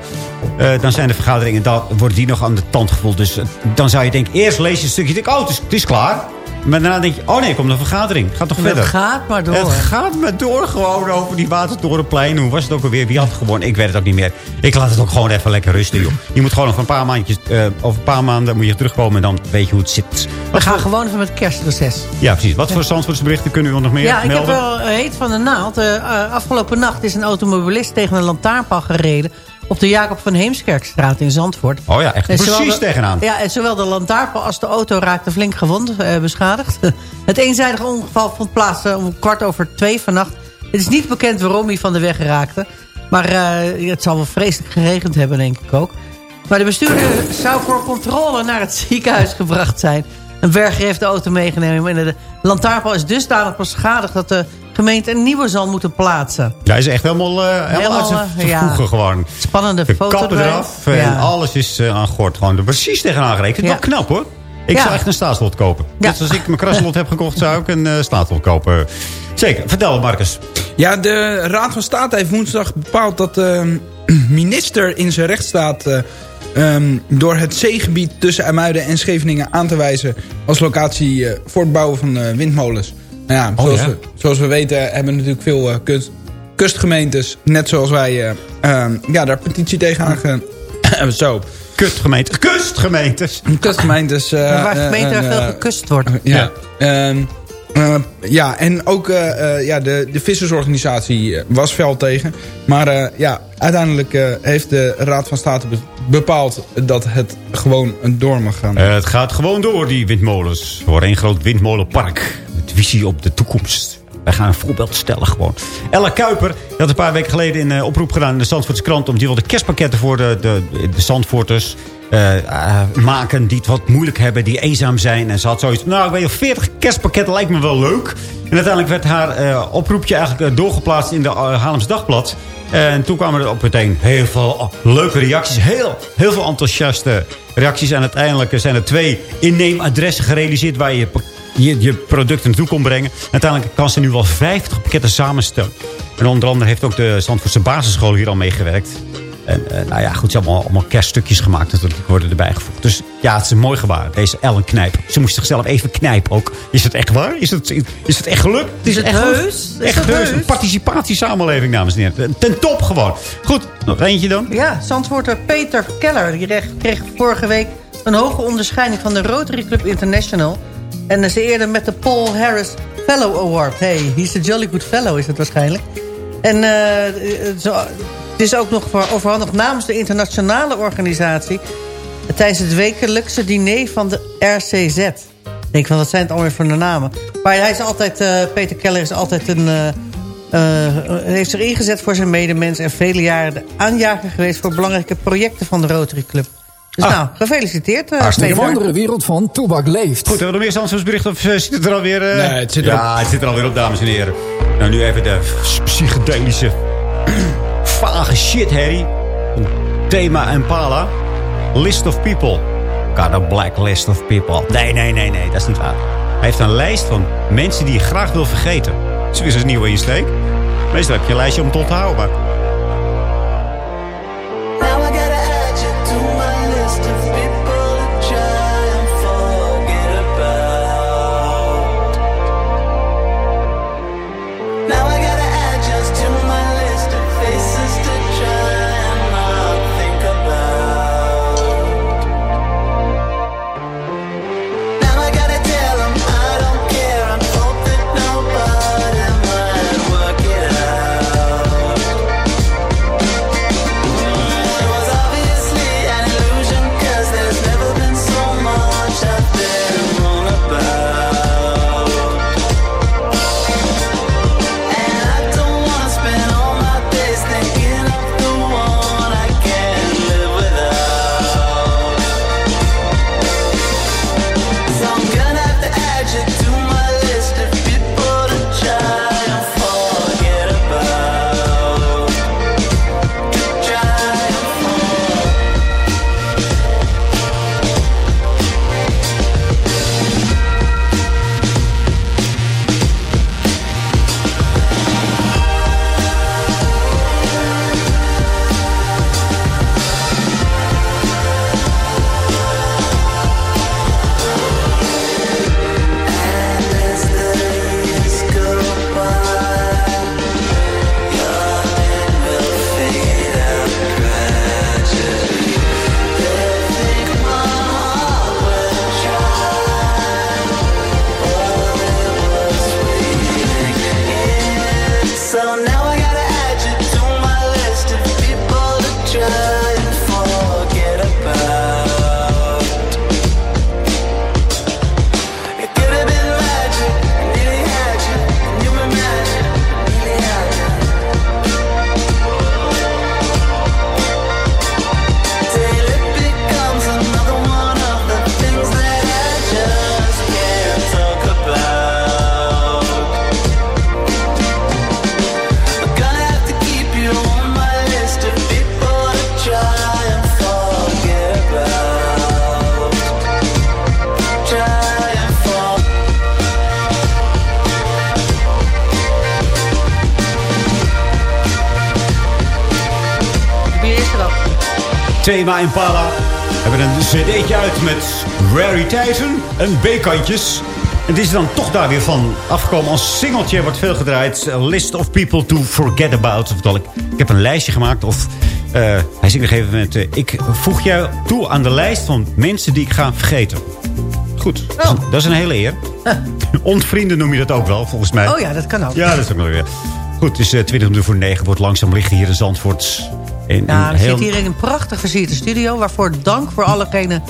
Eh, dan zijn de vergaderingen, dan worden die nog aan de tand gevoeld. Dus eh, dan zou je denken, eerst lees je een stukje, denk, oh, het is klaar. Maar daarna denk je, oh nee, komt een vergadering. Gaat toch
Het
verder?
gaat maar door.
Het gaat maar door gewoon over die Watertorenplein. Hoe was het ook alweer? Wie had gewonnen? Ik weet het ook niet meer. Ik laat het ook gewoon even lekker rusten, joh. Je moet gewoon nog een paar maandjes... eh, over een paar maanden moet je terugkomen en dan weet je hoe het zit.
We gaan gewoon even met kerstreces.
Ja, precies. Wat voor Zandvoortsberichten kunnen we nog meer
Ja, ik heb
melden?
wel heet van de naald. Eh, eh, afgelopen nacht is een automobilist tegen een lantaarnpaal gereden... op de Jacob van Heemskerkstraat in Zandvoort.
Oh ja, echt
zowel
precies
de-
tegenaan.
Ja, en zowel de lantaarnpaal als de auto raakten flink gewond, eh, beschadigd. Het eenzijdige ongeval vond plaats eh, om kwart over twee vannacht. Het is niet bekend waarom hij van de weg raakte. Maar eh, het zal wel vreselijk geregend hebben, denk ik ook. Maar de bestuurder zou voor controle naar het ziekenhuis gebracht zijn. Een berger heeft de auto meegenomen. En de lantaarnpaal is dusdanig beschadigd... dat de gemeente een nieuwe zal moeten plaatsen.
Ja, is echt helemaal, eh helemaal,
Helemaal, eh, ja.
vervoegen gewoon.
Spannende
De
foto
kappen eraf en
Ja.
alles is eh, aan gort. Gewoon er precies tegenaan het wel knap hoor. Ik
Ja.
zou echt een staatslot kopen. Net zoals ik mijn kraslot heb gekocht, zou ik een eh staatslot kopen. Zeker. Vertel Marcus.
Ja, de Raad van State heeft woensdag bepaald dat de minister in zijn recht staat... eh, ehm, door het zeegebied tussen IJmuiden en Scheveningen aan te wijzen... als locatie eh, voor het bouwen van eh, windmolens. Nou ja, zoals,
ja?
We, zoals we weten hebben natuurlijk veel eh, kust, kustgemeentes... net zoals wij, eh, ehm, ja, daar petitie tegen aange... Zo.
Kustgemeentes. Kustgemeentes.
Kustgemeentes. eh,
waar
eh,
gemeente
en,
veel gekust wordt.
ja. Ehm, eh, ja, en ook eh, eh, ja, de, de vissersorganisatie was fel tegen. Maar eh, ja, uiteindelijk eh, heeft de Raad van State be- bepaald dat het gewoon door mag gaan.
Eh, het gaat gewoon door, die windmolens. Voor één groot windmolenpark. Visie op de toekomst. Wij gaan een voorbeeld stellen gewoon. Ella Kuiper had een paar weken geleden een eh, oproep gedaan in de Zandvoortse krant... om die wel de kerstpakketten voor de, de, de Zandvoorters eh, eh, maken... die het wat moeilijk hebben, die eenzaam zijn. En ze had zoiets nou, ik weet je, 40 kerstpakketten lijkt me wel leuk. En uiteindelijk werd haar oproepje eigenlijk doorgeplaatst in de Haarlems Dagblad... En toen kwamen er op meteen heel veel oh, leuke reacties. Heel, heel veel enthousiaste reacties. En uiteindelijk zijn er twee inneemadressen gerealiseerd... waar je je, je producten naartoe kon brengen. Uiteindelijk kan ze nu wel 50 pakketten samenstellen. En onder andere heeft ook de Zandvoortse basisschool hier al meegewerkt. En eh, nou ja, goed, ze hebben allemaal, allemaal kerststukjes gemaakt. natuurlijk worden erbij gevoegd. Dus ja, het is een mooi gebaar. Deze Ellen Knijp. Ze moest zichzelf even knijpen ook. Is het echt waar? Is het, is het echt gelukt?
Is het
echt
heus? Is
Echt
het
heus.
heus?
Een participatiesamenleving, dames en heren. Ten top gewoon. Goed, nog eentje dan.
Ja, Zandvoorter Peter Keller die kreeg vorige week een hoge onderscheiding van de Rotary Club International. En ze eerder met de Paul Harris Fellow Award. Hey, he's a jolly good fellow is het waarschijnlijk. En eh, eh, het is ook nog overhandigd namens de internationale organisatie... tijdens het wekelijkse diner van de RCZ. Ik denk van, wat zijn het alweer voor de namen? Maar hij is altijd, eh, Peter Keller is altijd een... heeft zich ingezet voor zijn medemens... en vele jaren de aanjager geweest... voor belangrijke projecten van de Rotary Club. Dus
Ah.
nou, gefeliciteerd uh,
De wondere wereld van Toebak leeft.
Goed, hebben we nog meer Zandvoortsbericht of eh, zit het er alweer... eh?
Nee, het zit
ja,
erop.
het zit er alweer op, dames en heren. Nou, nu even de psychedelische vage shit, Harry. Thema Impala. List of people. Got a black list of people. Nee, nee, nee, nee, dat is niet waar. Hij heeft een lijst van mensen die je graag wil vergeten. Dat is een nieuwe insteek. Meestal heb je een lijstje om te onthouden, maar... Thema Impala. We hebben een cd'tje uit met rariteiten en B-kantjes. En dit is dan toch daar weer van afgekomen als singeltje. Wordt veel gedraaid. A list of people to forget about. Oftewel, ik, ik heb een lijstje gemaakt. Of eh, hij zingt op een gegeven moment... eh, ik voeg jou toe aan de lijst van mensen die ik ga vergeten. Goed, dat, is een, dat is een hele eer. Ontvrienden noem je dat ook wel, volgens mij.
Oh ja, dat kan ook.
Ja, dat is ook wel weer. Goed, het is eh, 20 minuten voor 9. Wordt langzaam liggen hier in Zandvoort. In, in
we
heel-
zitten hier in een prachtig versierde studio. Waarvoor dank voor allegenen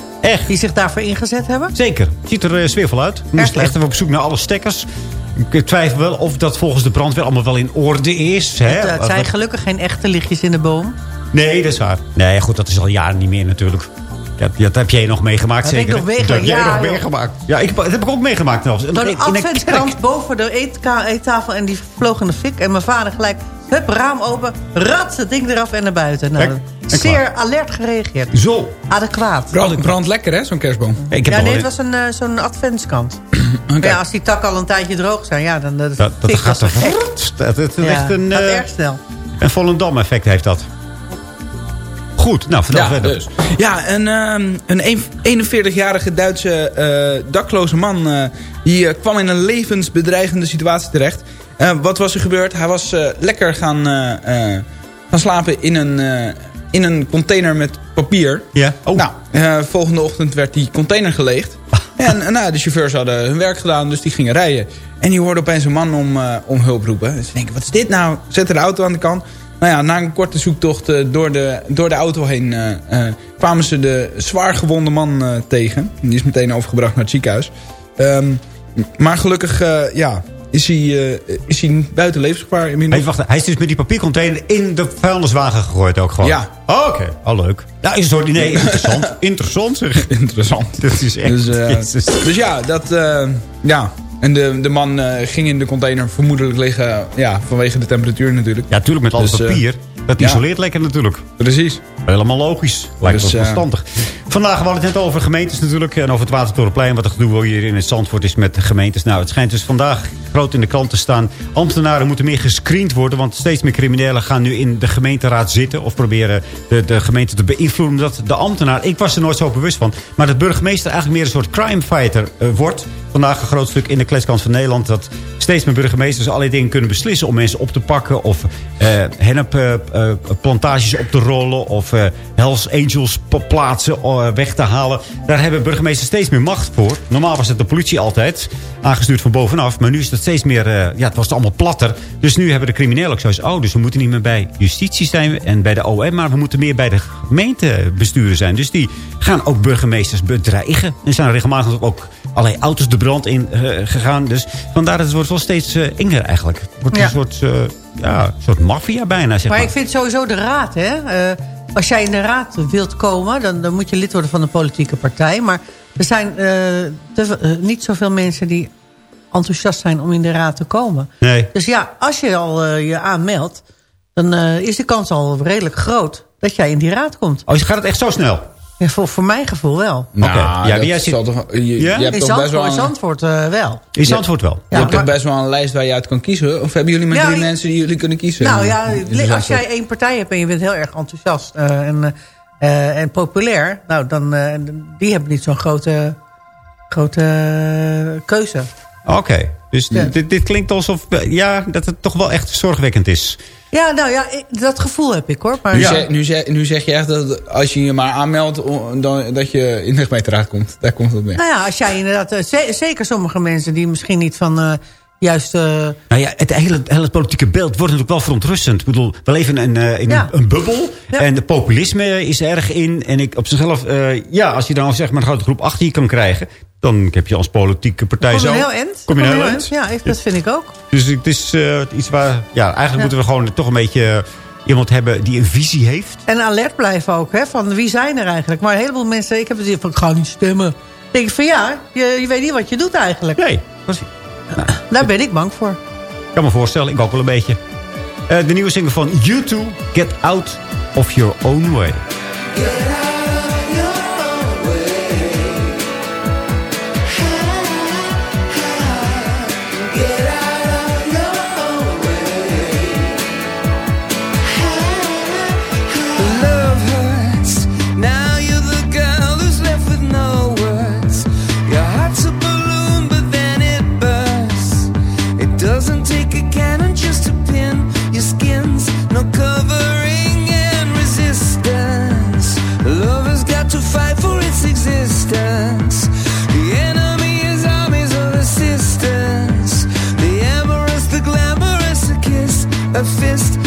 die zich daarvoor ingezet hebben.
Zeker. Ziet er uh, sfeervol uit. We moesten echt even op zoek naar alle stekkers. Ik twijfel wel of dat volgens de brandweer allemaal wel in orde is. Hè?
Het, het zijn gelukkig geen echte lichtjes in de boom.
Nee, dat is waar. Nee, goed, dat is al jaren niet meer natuurlijk. Dat, dat heb jij nog meegemaakt,
Dat heb ik
zeker?
nog meegemaakt,
Dat heb jij
ja,
nog
joh.
meegemaakt. Ja, ik, dat heb ik ook meegemaakt.
Door
kerk.
adventskrant boven de eettafel en die vloog in de fik. En mijn vader gelijk, hup, raam open, rat, het ding eraf en naar buiten. Nou, zeer alert gereageerd.
Zo.
Adequaat.
Brand, brand lekker, hè, zo'n kerstboom.
Ik
Ja, nee, het was een, eh, zo'n adventskant. Maar ja, als die takken al een tijdje droog zijn, ja, dan... Dat,
Dat, dat
fik
gaat
was
er
echt-
Dat, dat, dat
Ja,
echt een,
gaat
eh,
erg snel.
een Volendam-effect heeft dat. Goed, nou, vertel
Ja,
verder.
dus. Ja, een, ehm, een een- 41-jarige Duitse eh, dakloze man... eh, die eh, kwam in een levensbedreigende situatie terecht. Eh, wat was er gebeurd? Hij was eh, lekker gaan, eh, gaan slapen in een, in een container met papier.
Ja. Oh.
Nou, volgende ochtend werd die container geleegd. En nou, de chauffeurs hadden hun werk gedaan, dus die gingen rijden. En die hoorden opeens een man om, om hulp roepen. Dus ze denken, wat is dit nou? Zetten de auto aan de kant. Nou ja, na een korte zoektocht door, de, door de auto heen... kwamen ze de zwaar gewonde man tegen. Die is meteen overgebracht naar het ziekenhuis. Ehm, maar gelukkig ja, is, hij, eh, is hij buiten levensgevaar inmiddels.
Hey, wacht, hij is dus met die papiercontainer in de vuilniswagen gegooid ook gewoon?
Ja.
Oh, Oké, al leuk. Nou, is sorry, nee, interessant. interessant zeg.
Interessant.
Dat is echt...
Dus, eh, dus ja, dat, eh, ja. En de, de man ging in de container vermoedelijk liggen ja, vanwege de temperatuur natuurlijk.
Ja, natuurlijk met al het
Dus,
papier. Dat
ja.
isoleert lekker natuurlijk.
Precies.
Helemaal logisch. Lijkt
Dus,
wel
eh,
verstandig. Vandaag hadden we het net over gemeentes natuurlijk. En over het Watertorenplein. Wat er gedoe hier in het Zandvoort is met de gemeentes. Nou, het schijnt dus vandaag groot in de krant te staan. Ambtenaren moeten meer gescreend worden. Want steeds meer criminelen gaan nu in de gemeenteraad zitten. Of proberen de, de gemeente te beïnvloeden. Dat de ambtenaar, ik was er nooit zo bewust van. Maar de burgemeester eigenlijk meer een soort crime fighter eh, wordt. Vandaag een groot stuk in de kletskant van Nederland. Dat steeds meer burgemeesters allerlei dingen kunnen beslissen. Om mensen op te pakken. Of eh hennepplantages op te rollen. Of eh Hells Angels plaatsen eh, weg te halen. Daar hebben burgemeesters steeds meer macht voor. Normaal was het de politie altijd. Aangestuurd van bovenaf. Maar nu is het steeds meer... eh, ja, het was allemaal platter. Dus nu hebben de criminelen ook zoiets... Oh, dus we moeten niet meer bij justitie zijn en bij de OM. Maar we moeten meer bij de gemeentebesturen zijn. Dus die gaan ook burgemeesters bedreigen. Er zijn regelmatig ook allerlei auto's de brand in eh, gegaan. Dus vandaar dat het wordt wel steeds eh enger eigenlijk. Het wordt
Ja.
een soort, eh, ja, soort maffia bijna, zeg
Maar
maar.
ik vind sowieso de raad, hè. eh, als jij in de raad wilt komen, dan, dan moet je lid worden van een politieke partij. Maar er zijn eh, te- eh, niet zoveel mensen die enthousiast zijn om in de raad te komen.
Nee.
Dus ja, als je al eh, je aanmeldt, dan eh, is de kans al redelijk groot dat jij in die raad komt.
Oh, gaat het echt zo snel?
Ja, voor, voor mijn gevoel wel.
Nou,
Oké. Ja, jij zit-
toch, je, hebt toch best wel een,
Zandvoort eh, wel.
Is antwoord wel.
je hebt toch best wel een lijst waar je uit kan kiezen? Of hebben jullie maar
Ja,
drie
ik-
mensen die jullie kunnen kiezen?
Nou ja, als
Zandvoort?
jij één partij hebt en je bent heel erg enthousiast eh, en, eh, en populair... Nou, dan, eh, die hebben niet zo'n grote, grote keuze.
Oké, dus
Ja.
dit, dit klinkt alsof ja, dat het toch wel echt zorgwekkend is.
Ja, nou ja, ik- dat gevoel heb ik hoor. Maar
Nu,
ja.
zeg, nu, zeg, nu zeg je echt dat als je je maar aanmeldt, dan, dat je in de gemeenteraad komt. Daar komt het mee.
Nou ja, als jij inderdaad... eh, ze- zeker sommige mensen die misschien niet van eh, juist... eh,
Nou ja, het hele, hele politieke beeld wordt natuurlijk wel verontrustend. Ik bedoel, we leven in, een, eh, in
Ja.
een, een bubbel.
Ja.
En de populisme is erg in. En ik op zichzelf, eh, ja, als je dan zeg maar een grote groep achter je kan krijgen... dan heb je als politieke partij
kom je
zo...
heel eind.
Kom je
Kom
heel eind.
Ja, dat vind ik ook.
Dus het is eh, iets waar... Ja, eigenlijk moeten we gewoon toch een beetje eh, iemand hebben die een visie heeft.
En alert blijven ook, hè, van wie zijn er eigenlijk. Maar een heleboel mensen, ik heb het hier van, ik ga niet stemmen. Dan denk ik van ja, je, je weet niet wat je doet eigenlijk.
Nee, precies.
Daar ben ik bang voor.
Ik kan me voorstellen, ik ook wel een beetje. Eh, de nieuwe single van U2, Get Out of Your Own Way. a fist.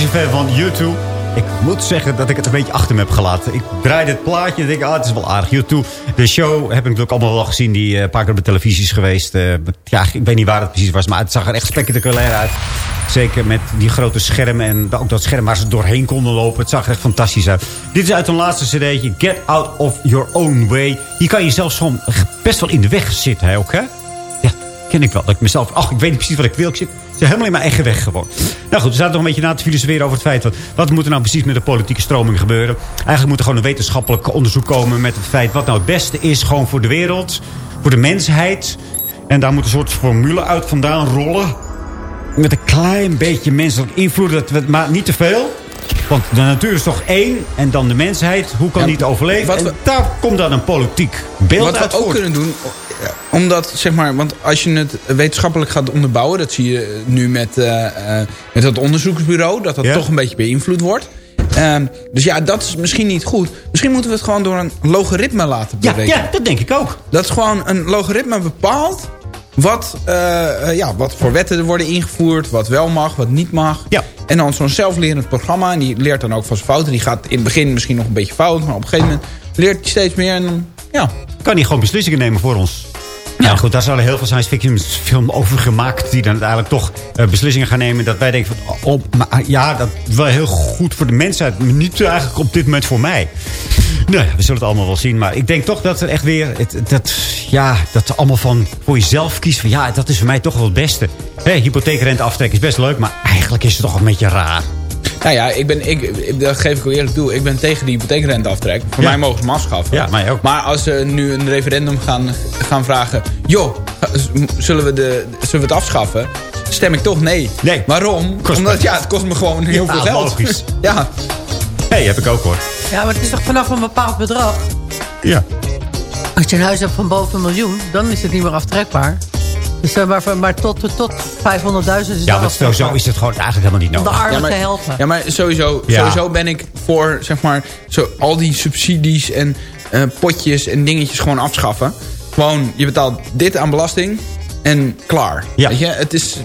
Gigantische fan van YouTube. Ik moet zeggen dat ik het een beetje achter me heb gelaten. Ik draaide het plaatje en denk, ah, het is wel aardig. YouTube, de show heb ik natuurlijk allemaal wel gezien. Die eh, een paar keer op de televisie is geweest. Eh, ja, ik weet niet waar het precies was, maar het zag er echt spectaculair uit. Zeker met die grote schermen en ook dat scherm waar ze doorheen konden lopen. Het zag er echt fantastisch uit. Dit is uit hun laatste cd'tje, Get Out of Your Own Way. Hier kan je zelfs best wel in de weg zitten, hè, ook, hè? Ken ik wel. Dat ik mezelf, ach, ik weet niet precies wat ik wil. Ik zit helemaal in mijn eigen weg gewoon. Nou goed, we zaten nog een beetje na te filosoferen over het feit... Wat, wat moet er nou precies met de politieke stroming gebeuren? Eigenlijk moet er gewoon een wetenschappelijk onderzoek komen... met het feit wat nou het beste is gewoon voor de wereld. Voor de mensheid. En daar moet een soort formule uit vandaan rollen. Met een klein beetje menselijk invloed. Dat maar niet te veel. Want de natuur is toch één. En dan de mensheid. Hoe kan die het overleven?
wat
en
we-
daar komt dan een politiek beeld
Wat
uit
we ook
voort.
kunnen doen, ja, omdat zeg maar, want als je het wetenschappelijk gaat onderbouwen, dat zie je nu met, eh, eh, met dat onderzoeksbureau, dat dat
Ja.
toch een beetje beïnvloed wordt. Ehm, dus ja, dat is misschien niet goed. Misschien moeten we het gewoon door een logaritme laten
Ja,
berekenen.
ja, dat denk ik ook.
Dat is gewoon een logaritme bepaalt wat, eh, eh, ja, wat voor wetten er worden ingevoerd, wat wel mag, wat niet mag.
Ja.
En dan zo'n zelflerend programma, en die leert dan ook van zijn fouten. Die gaat in het begin misschien nog een beetje fout, maar op een gegeven moment leert hij steeds meer. En dan, ja,
Kan hij gewoon beslissingen nemen voor ons. Ja, goed, daar zullen heel veel science fiction film over gemaakt... die dan uiteindelijk toch eh, beslissingen gaan nemen... dat wij denken van, oh, ja, dat wel heel goed voor de mensheid... maar niet eigenlijk op dit moment voor mij. Nou we zullen het allemaal wel zien. Maar ik denk toch dat er echt weer... Dat, ja, dat allemaal van voor jezelf kiest. Van, ja, dat is voor mij toch wel het beste. Hé, hypotheekrente aftrekken is best leuk... maar eigenlijk is het toch een beetje raar.
Nou ja, ik ben, ik, ik- dat geef ik wel eerlijk toe. Ik ben tegen die hypotheekrenteaftrek. Voor
Ja.
mij mogen ze hem afschaffen.
Ja, mij ook.
Maar als ze nu een referendum gaan, gaan vragen... joh, zullen we, de, zullen we het afschaffen? Stem ik toch nee.
Nee.
Waarom?
Kost
Omdat
me-
ja, het kost me gewoon heel
Ja,
veel geld.
logisch.
ja.
Hé, hey, heb ik ook hoor.
Ja, maar het is toch vanaf een bepaald bedrag?
Ja.
Als je een huis hebt van boven een miljoen, dan is het niet meer aftrekbaar. Dus, eh, maar, maar tot, tot 500.000 is
Ja, sowieso is het gewoon eigenlijk helemaal niet
Om de
nodig.
armen
Ja, maar-
te helpen.
Ja, maar sowieso,
Ja.
sowieso ben ik voor, zeg maar, zo, al die subsidies en eh, potjes en dingetjes gewoon afschaffen. Gewoon, je betaalt dit aan belasting en klaar.
Ja.
Weet je, het is,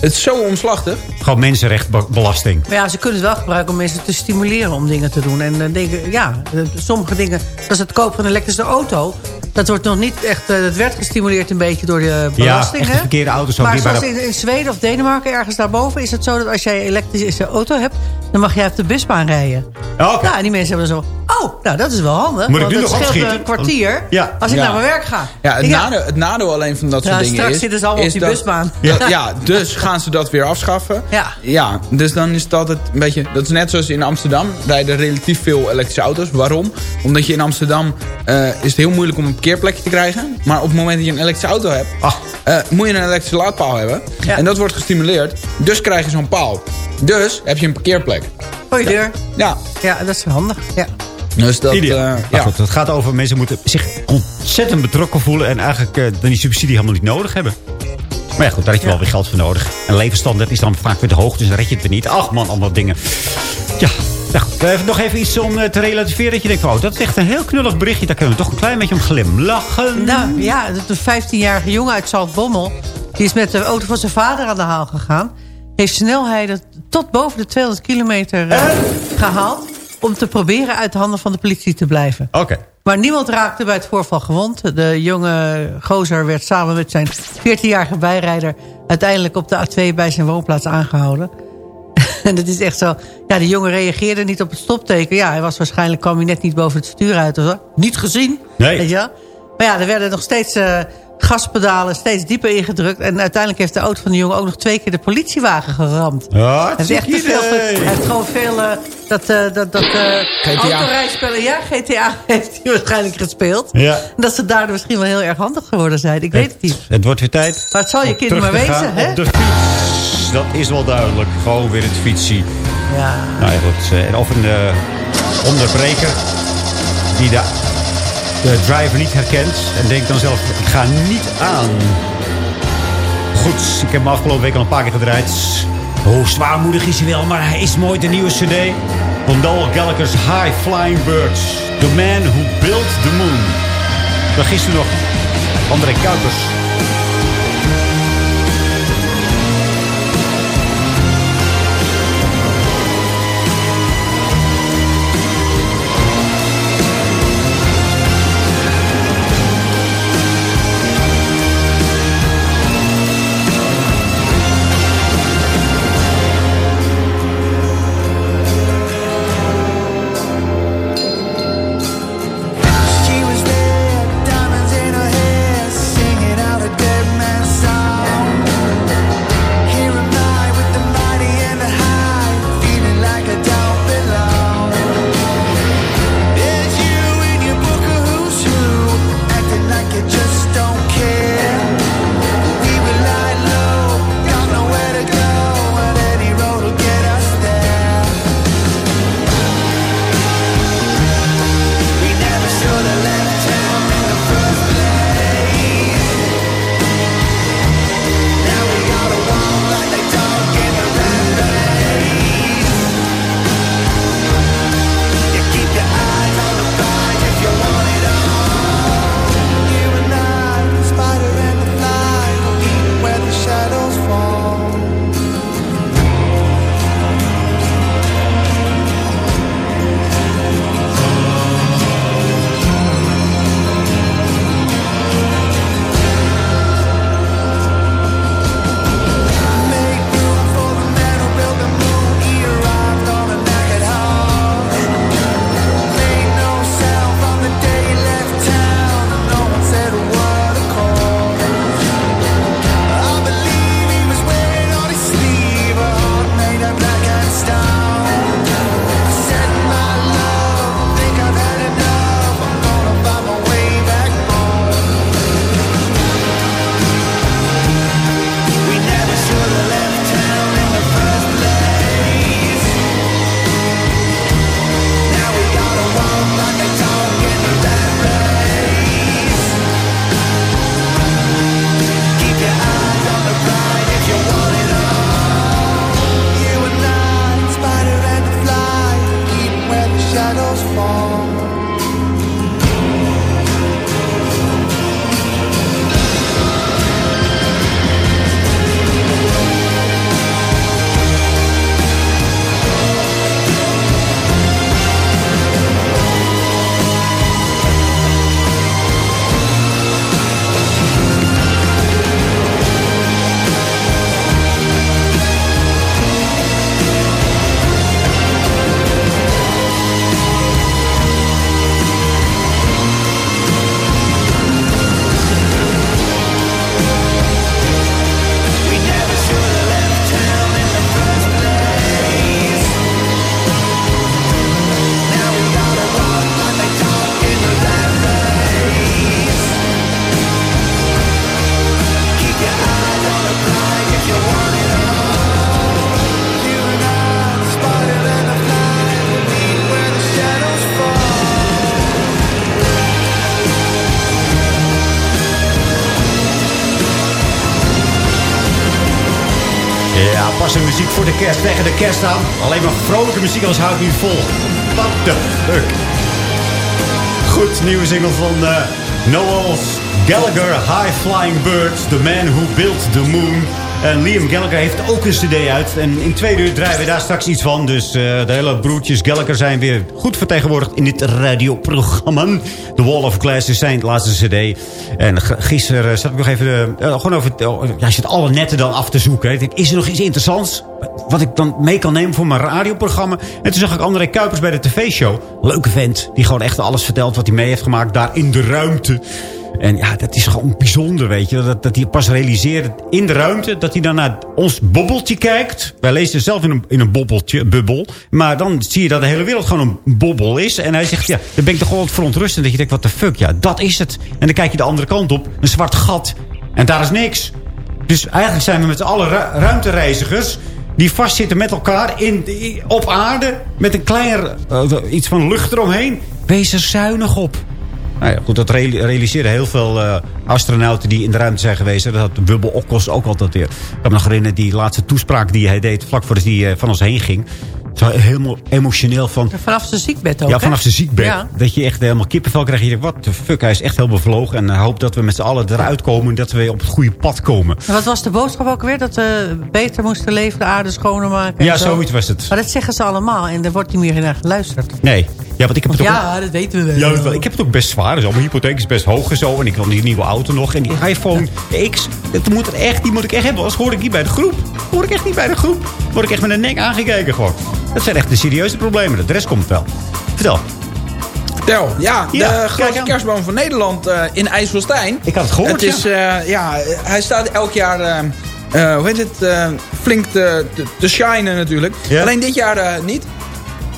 het is zo omslachtig.
Gewoon mensenrechtbelasting.
Maar ja, ze kunnen het wel gebruiken om mensen te stimuleren om dingen te doen. En dan denken, ja, eh, sommige dingen, zoals het kopen van een elektrische auto... dat wordt nog niet echt, eh, dat werd gestimuleerd een beetje door de belasting.
echt de
hè?
verkeerde auto's ook
Maar zoals
de-
in, in Zweden of Denemarken, ergens daarboven... is het zo dat als jij een elektrische auto hebt... dan mag jij op de busbaan rijden.
Oh, Oké.
Ja, en die mensen hebben zo... Oh, nou, dat is wel handig.
Moet ik nu nog
scheelt
afschieten?
een kwartier
Ja.
als ik
Ja.
naar mijn werk ga.
Ja, het,
Ja.
Nadeel, het nadeel alleen van dat soort
Ja,
dingen
straks
is...
zitten ze allemaal
is
op die
dat-
busbaan.
Ja. ja, dus gaan ze dat weer afschaffen.
Ja.
Ja, dus dan is het altijd een beetje... Dat is net zoals in Amsterdam. Rijden relatief veel elektrische auto's. Waarom? Omdat je in Amsterdam... eh, is het heel moeilijk om een parkeerplekje te krijgen. Maar op het moment dat je een elektrische auto hebt...
Ach.
eh, moet je een elektrische laadpaal hebben.
Ja.
En dat wordt gestimuleerd. Dus krijg je zo'n paal. Dus heb je een parkeerplek.
Voor je deur.
Ja,
Ja, dat is handig. Ja.
dus dat...
Ideaal.
eh,
Maar
ja.
goed, het gaat over mensen moeten zich ontzettend betrokken voelen... en eigenlijk eh, dan die subsidie helemaal niet nodig hebben. Maar ja, goed, daar heb je wel weer geld voor nodig. En levensstandaard is dan vaak weer te hoog, dus dan red je het weer niet. Ach man, allemaal dingen. Ja, nou nog even iets om eh, te relativeren. Dat je denkt, dat is echt een heel knullig berichtje. Daar kunnen we toch een klein beetje om glimlachen.
Nou ja, een 15-jarige jongen uit Zaltbommel... die is met de auto van zijn vader aan de haal gegaan. Heeft snelheden tot boven de 200 kilometer eh, gehaald... om te proberen uit de handen van de politie te blijven.
Oké.
Maar niemand raakte bij het voorval gewond. De jonge gozer werd samen met zijn 14-jarige bijrijder... uiteindelijk op de A2 bij zijn woonplaats aangehouden. En het is echt zo... Ja, die jongen reageerde niet op het stopteken. Ja, hij was waarschijnlijk... kwam hij net niet boven het stuur uit of zo. Niet gezien.
Nee.
Weet je wel? Maar ja, er werden nog steeds eh, gaspedalen steeds dieper ingedrukt. En uiteindelijk heeft de auto van de jongen ook nog twee keer de politiewagen geramd.
Ja,
Hij heeft echt te veel... Hij heeft gewoon veel... eh, dat eh dat, dat eh
GTA.
autorijspellen, ja, GTA heeft hij waarschijnlijk gespeeld.
Ja.
En dat ze daardoor misschien wel heel erg handig geworden zijn. Ik weet het niet.
Het wordt weer tijd.
Maar het zal je
om
kind
terug
maar wezen, hè?
Op de fiets. Dat is wel duidelijk. Gewoon weer het fietsie.
Ja.
Nou ja, goed. eh, En of een eh, onderbreker die de, de driver niet herkent. En denkt dan zelf, ik ga niet aan. Goed, ik heb hem afgelopen week al een paar keer gedraaid. Hoe zwaarmoedig is hij wel, maar hij is mooi, de nieuwe cd. Van Noel Gallagher's High Flying Birds. The Man Who Built the Moon. Dan gisteren nog André Kuipers. Kerst. Tegen de kerst aan. Alleen maar vrolijke muziek, anders houdt niet vol. What the fuck. Goed, nieuwe single van Noel's Gallagher, High Flying Birds. The Man Who Built the Moon. En Liam Gallagher heeft ook een cd uit. En in twee uur draaien we daar straks iets van. Dus eh, de hele broertjes Gallagher zijn weer goed vertegenwoordigd in dit radioprogramma. The Wall of Glass is zijn laatste cd. En gisteren zat ik nog even... eh, gewoon over... oh, ja, je zit alle netten dan af te zoeken. Ik denk, is er nog iets interessants? Wat ik dan mee kan nemen voor mijn radioprogramma? En toen zag ik André Kuipers bij de tv-show. Leuke vent. Die gewoon echt alles vertelt wat hij mee heeft gemaakt. Daar in de ruimte. En ja, dat is gewoon bijzonder, weet je. Dat, dat hij pas realiseert in de ruimte... dat hij dan naar ons bobbeltje kijkt. Wij lezen zelf in een, in een bobbeltje, bubbel. Maar dan zie je dat de hele wereld gewoon een bobbel is. En hij zegt, ja, dan ben ik toch gewoon verontrustend. Dat je denkt, wat de fuck, ja, dat is het. En dan kijk je de andere kant op. Een zwart gat. En daar is niks. Dus eigenlijk zijn we met z'n allen ru ruimtereizigers... die vastzitten met elkaar in, op aarde... met een klein eh, iets van lucht eromheen. Wees er zuinig op. Nou ja, goed, dat reali- realiseren heel veel eh, astronauten die in de ruimte zijn geweest. Dat had Okkos ook altijd weer. Ik kan me nog herinneren, die laatste toespraak die hij deed... vlak voordat hij eh, van ons heen ging. Zo helemaal emotioneel van...
Vanaf zijn ziekbed ook,
Ja, vanaf zijn ziekbed.
Ja.
Dat je echt helemaal kippenvel krijgt. Je denkt, wat de fuck, hij is echt heel bevlogen. En hij hoopt dat we met z'n allen eruit komen. En dat we op het goede pad komen.
En wat was de boodschap ook weer? Dat we beter moesten leven, de aarde schoner maken. en
Ja,
zo.
zoiets was het.
Maar dat zeggen ze allemaal en er wordt niet meer naar geluisterd.
Nee. Ja, want ik heb het ook...
Ja, dat weten we wel.
ik heb het ook best zwaar. Dus al mijn hypotheek is best hoog en zo. En ik wil die nieuwe auto nog. En die iPhone X, dat moet er echt, die moet ik echt hebben. Anders hoor ik niet bij de groep. Hoor ik echt niet bij de groep. Word ik echt met een nek aangekeken gewoon. Dat zijn echt de serieuze problemen. De rest komt wel. Vertel.
Tel, ja,
Ja,
de
aan.
kerstboom van Nederland eh, in IJsselstein.
Ik had het gehoord,
Het is, eh, ja, hij staat elk jaar, eh, eh, hoe heet het, eh, flink te, te, te shinen natuurlijk.
Ja.
Alleen dit jaar eh, niet.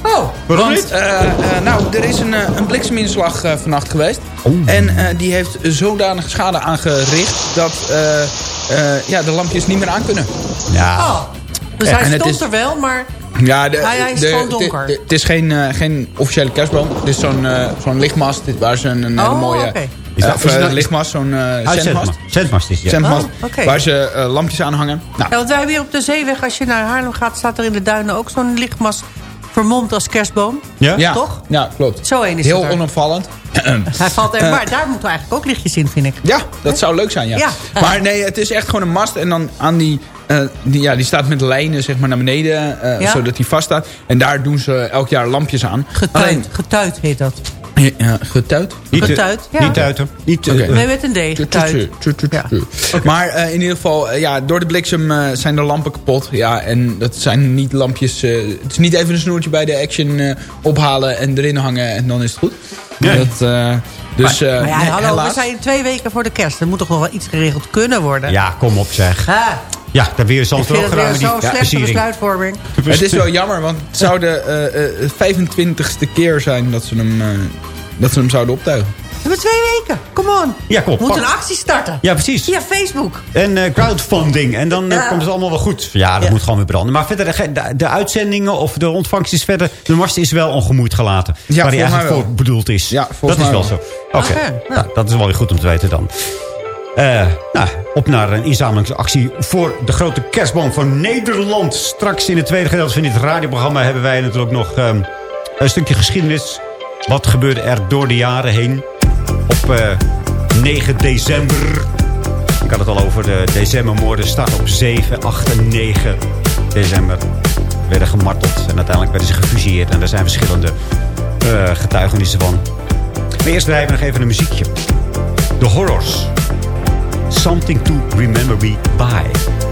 Oh,
Waarom
Want,
niet?
eh, eh, nou, er is een, een blikseminslag eh, vannacht geweest. En eh, die heeft zodanige schade aangericht dat eh, eh, ja, de lampjes niet meer aan kunnen.
Ja.
Oh, dus
Ja,
hij
en
stond
is-
er wel, maar
Ja, de,
Hij- hij is
de-
gewoon donker.
Het is geen, eh, geen officiële kerstboom. Het is zo'n eh, zo'n lichtmast dit- waar ze een, een hele
Oh,
mooie...
Is dat-
of,
is
eh,
nou-
lichtmast, zo'n eh zendmast.
Zendmast is het, ja.
Zendmast,
Oh,
waar ze eh, lampjes aan hangen. Nou,
Ja, want wij hebben hier op de zeeweg, als je naar Haarlem gaat... staat er in de duinen ook zo'n lichtmast vermomd als kerstboom.
Ja?
ja,
Toch?
Ja, klopt.
Zo één is
Heel
het
onopvallend.
Hij valt er,
Eh.
maar daar moeten eigenlijk ook lichtjes in, vind ik.
Ja, dat zou leuk zijn, ja.
Ja.
Maar nee, het is echt gewoon een mast. En dan aan die... eh, die, ja, die staat met lijnen zeg maar, naar beneden, eh,
Ja.
zodat die vast staat. En daar doen ze elk jaar lampjes aan.
Getuit, getuit heet dat.
Ja, getuit?
Niet,
Getuit, ja.
Niet tuiten. Niet, eh,
Oké.
eh,
Nee, met een D, getuit. Ja.
Maar eh, in ieder geval, eh, ja, door de bliksem eh, zijn de lampen kapot. Ja, en dat zijn niet lampjes... eh, het is niet even een snoertje bij de action eh, ophalen en erin hangen en dan is het goed.
Nee.
Dat, eh, dus eh,
Maar ja,
nee,
hallo,
helaas.
we zijn twee weken voor de kerst. Er moet toch wel iets geregeld kunnen worden?
ja, kom op zeg.
Ha,
Ja, daar weer
vind
ook
het weer
gedaan
zo'n
die ja,
slechte besluitvorming.
Het is wel jammer, want het zou de eh, eh, 25ste keer zijn dat ze hem, eh, dat ze hem zouden optuigen.
We hebben twee weken. Come on.
Ja, kom op.
We moeten een actie starten.
Ja, precies.
Via Facebook.
En eh, crowdfunding. En dan eh,
Ja.
komt het allemaal wel goed. Ja, dat
Ja.
moet gewoon weer branden. Maar verder, de, de, de uitzendingen of de ontvangst is verder... De mast is wel ongemoeid gelaten.
Ja,
waar die
volgens
eigenlijk voor bedoeld is.
Ja,
dat is wel
wel.
zo. Oké,
nou.
Nou, dat is wel weer goed om te weten dan. Eh, nou, op naar een inzamelingsactie voor de grote kerstboom van Nederland. Straks in het tweede gedeelte van dit radioprogramma hebben wij natuurlijk nog ehm, een stukje geschiedenis. Wat gebeurde er door de jaren heen? Op eh, 9 december. Ik had het al over de decembermoorden. Staat op 7, 8 en 9 december. Werden gemarteld en uiteindelijk werden ze gefuseerd. En daar zijn verschillende eh, getuigenissen van. Maar eerst draaien we nog even een muziekje. The Horrors. Something to remember me by.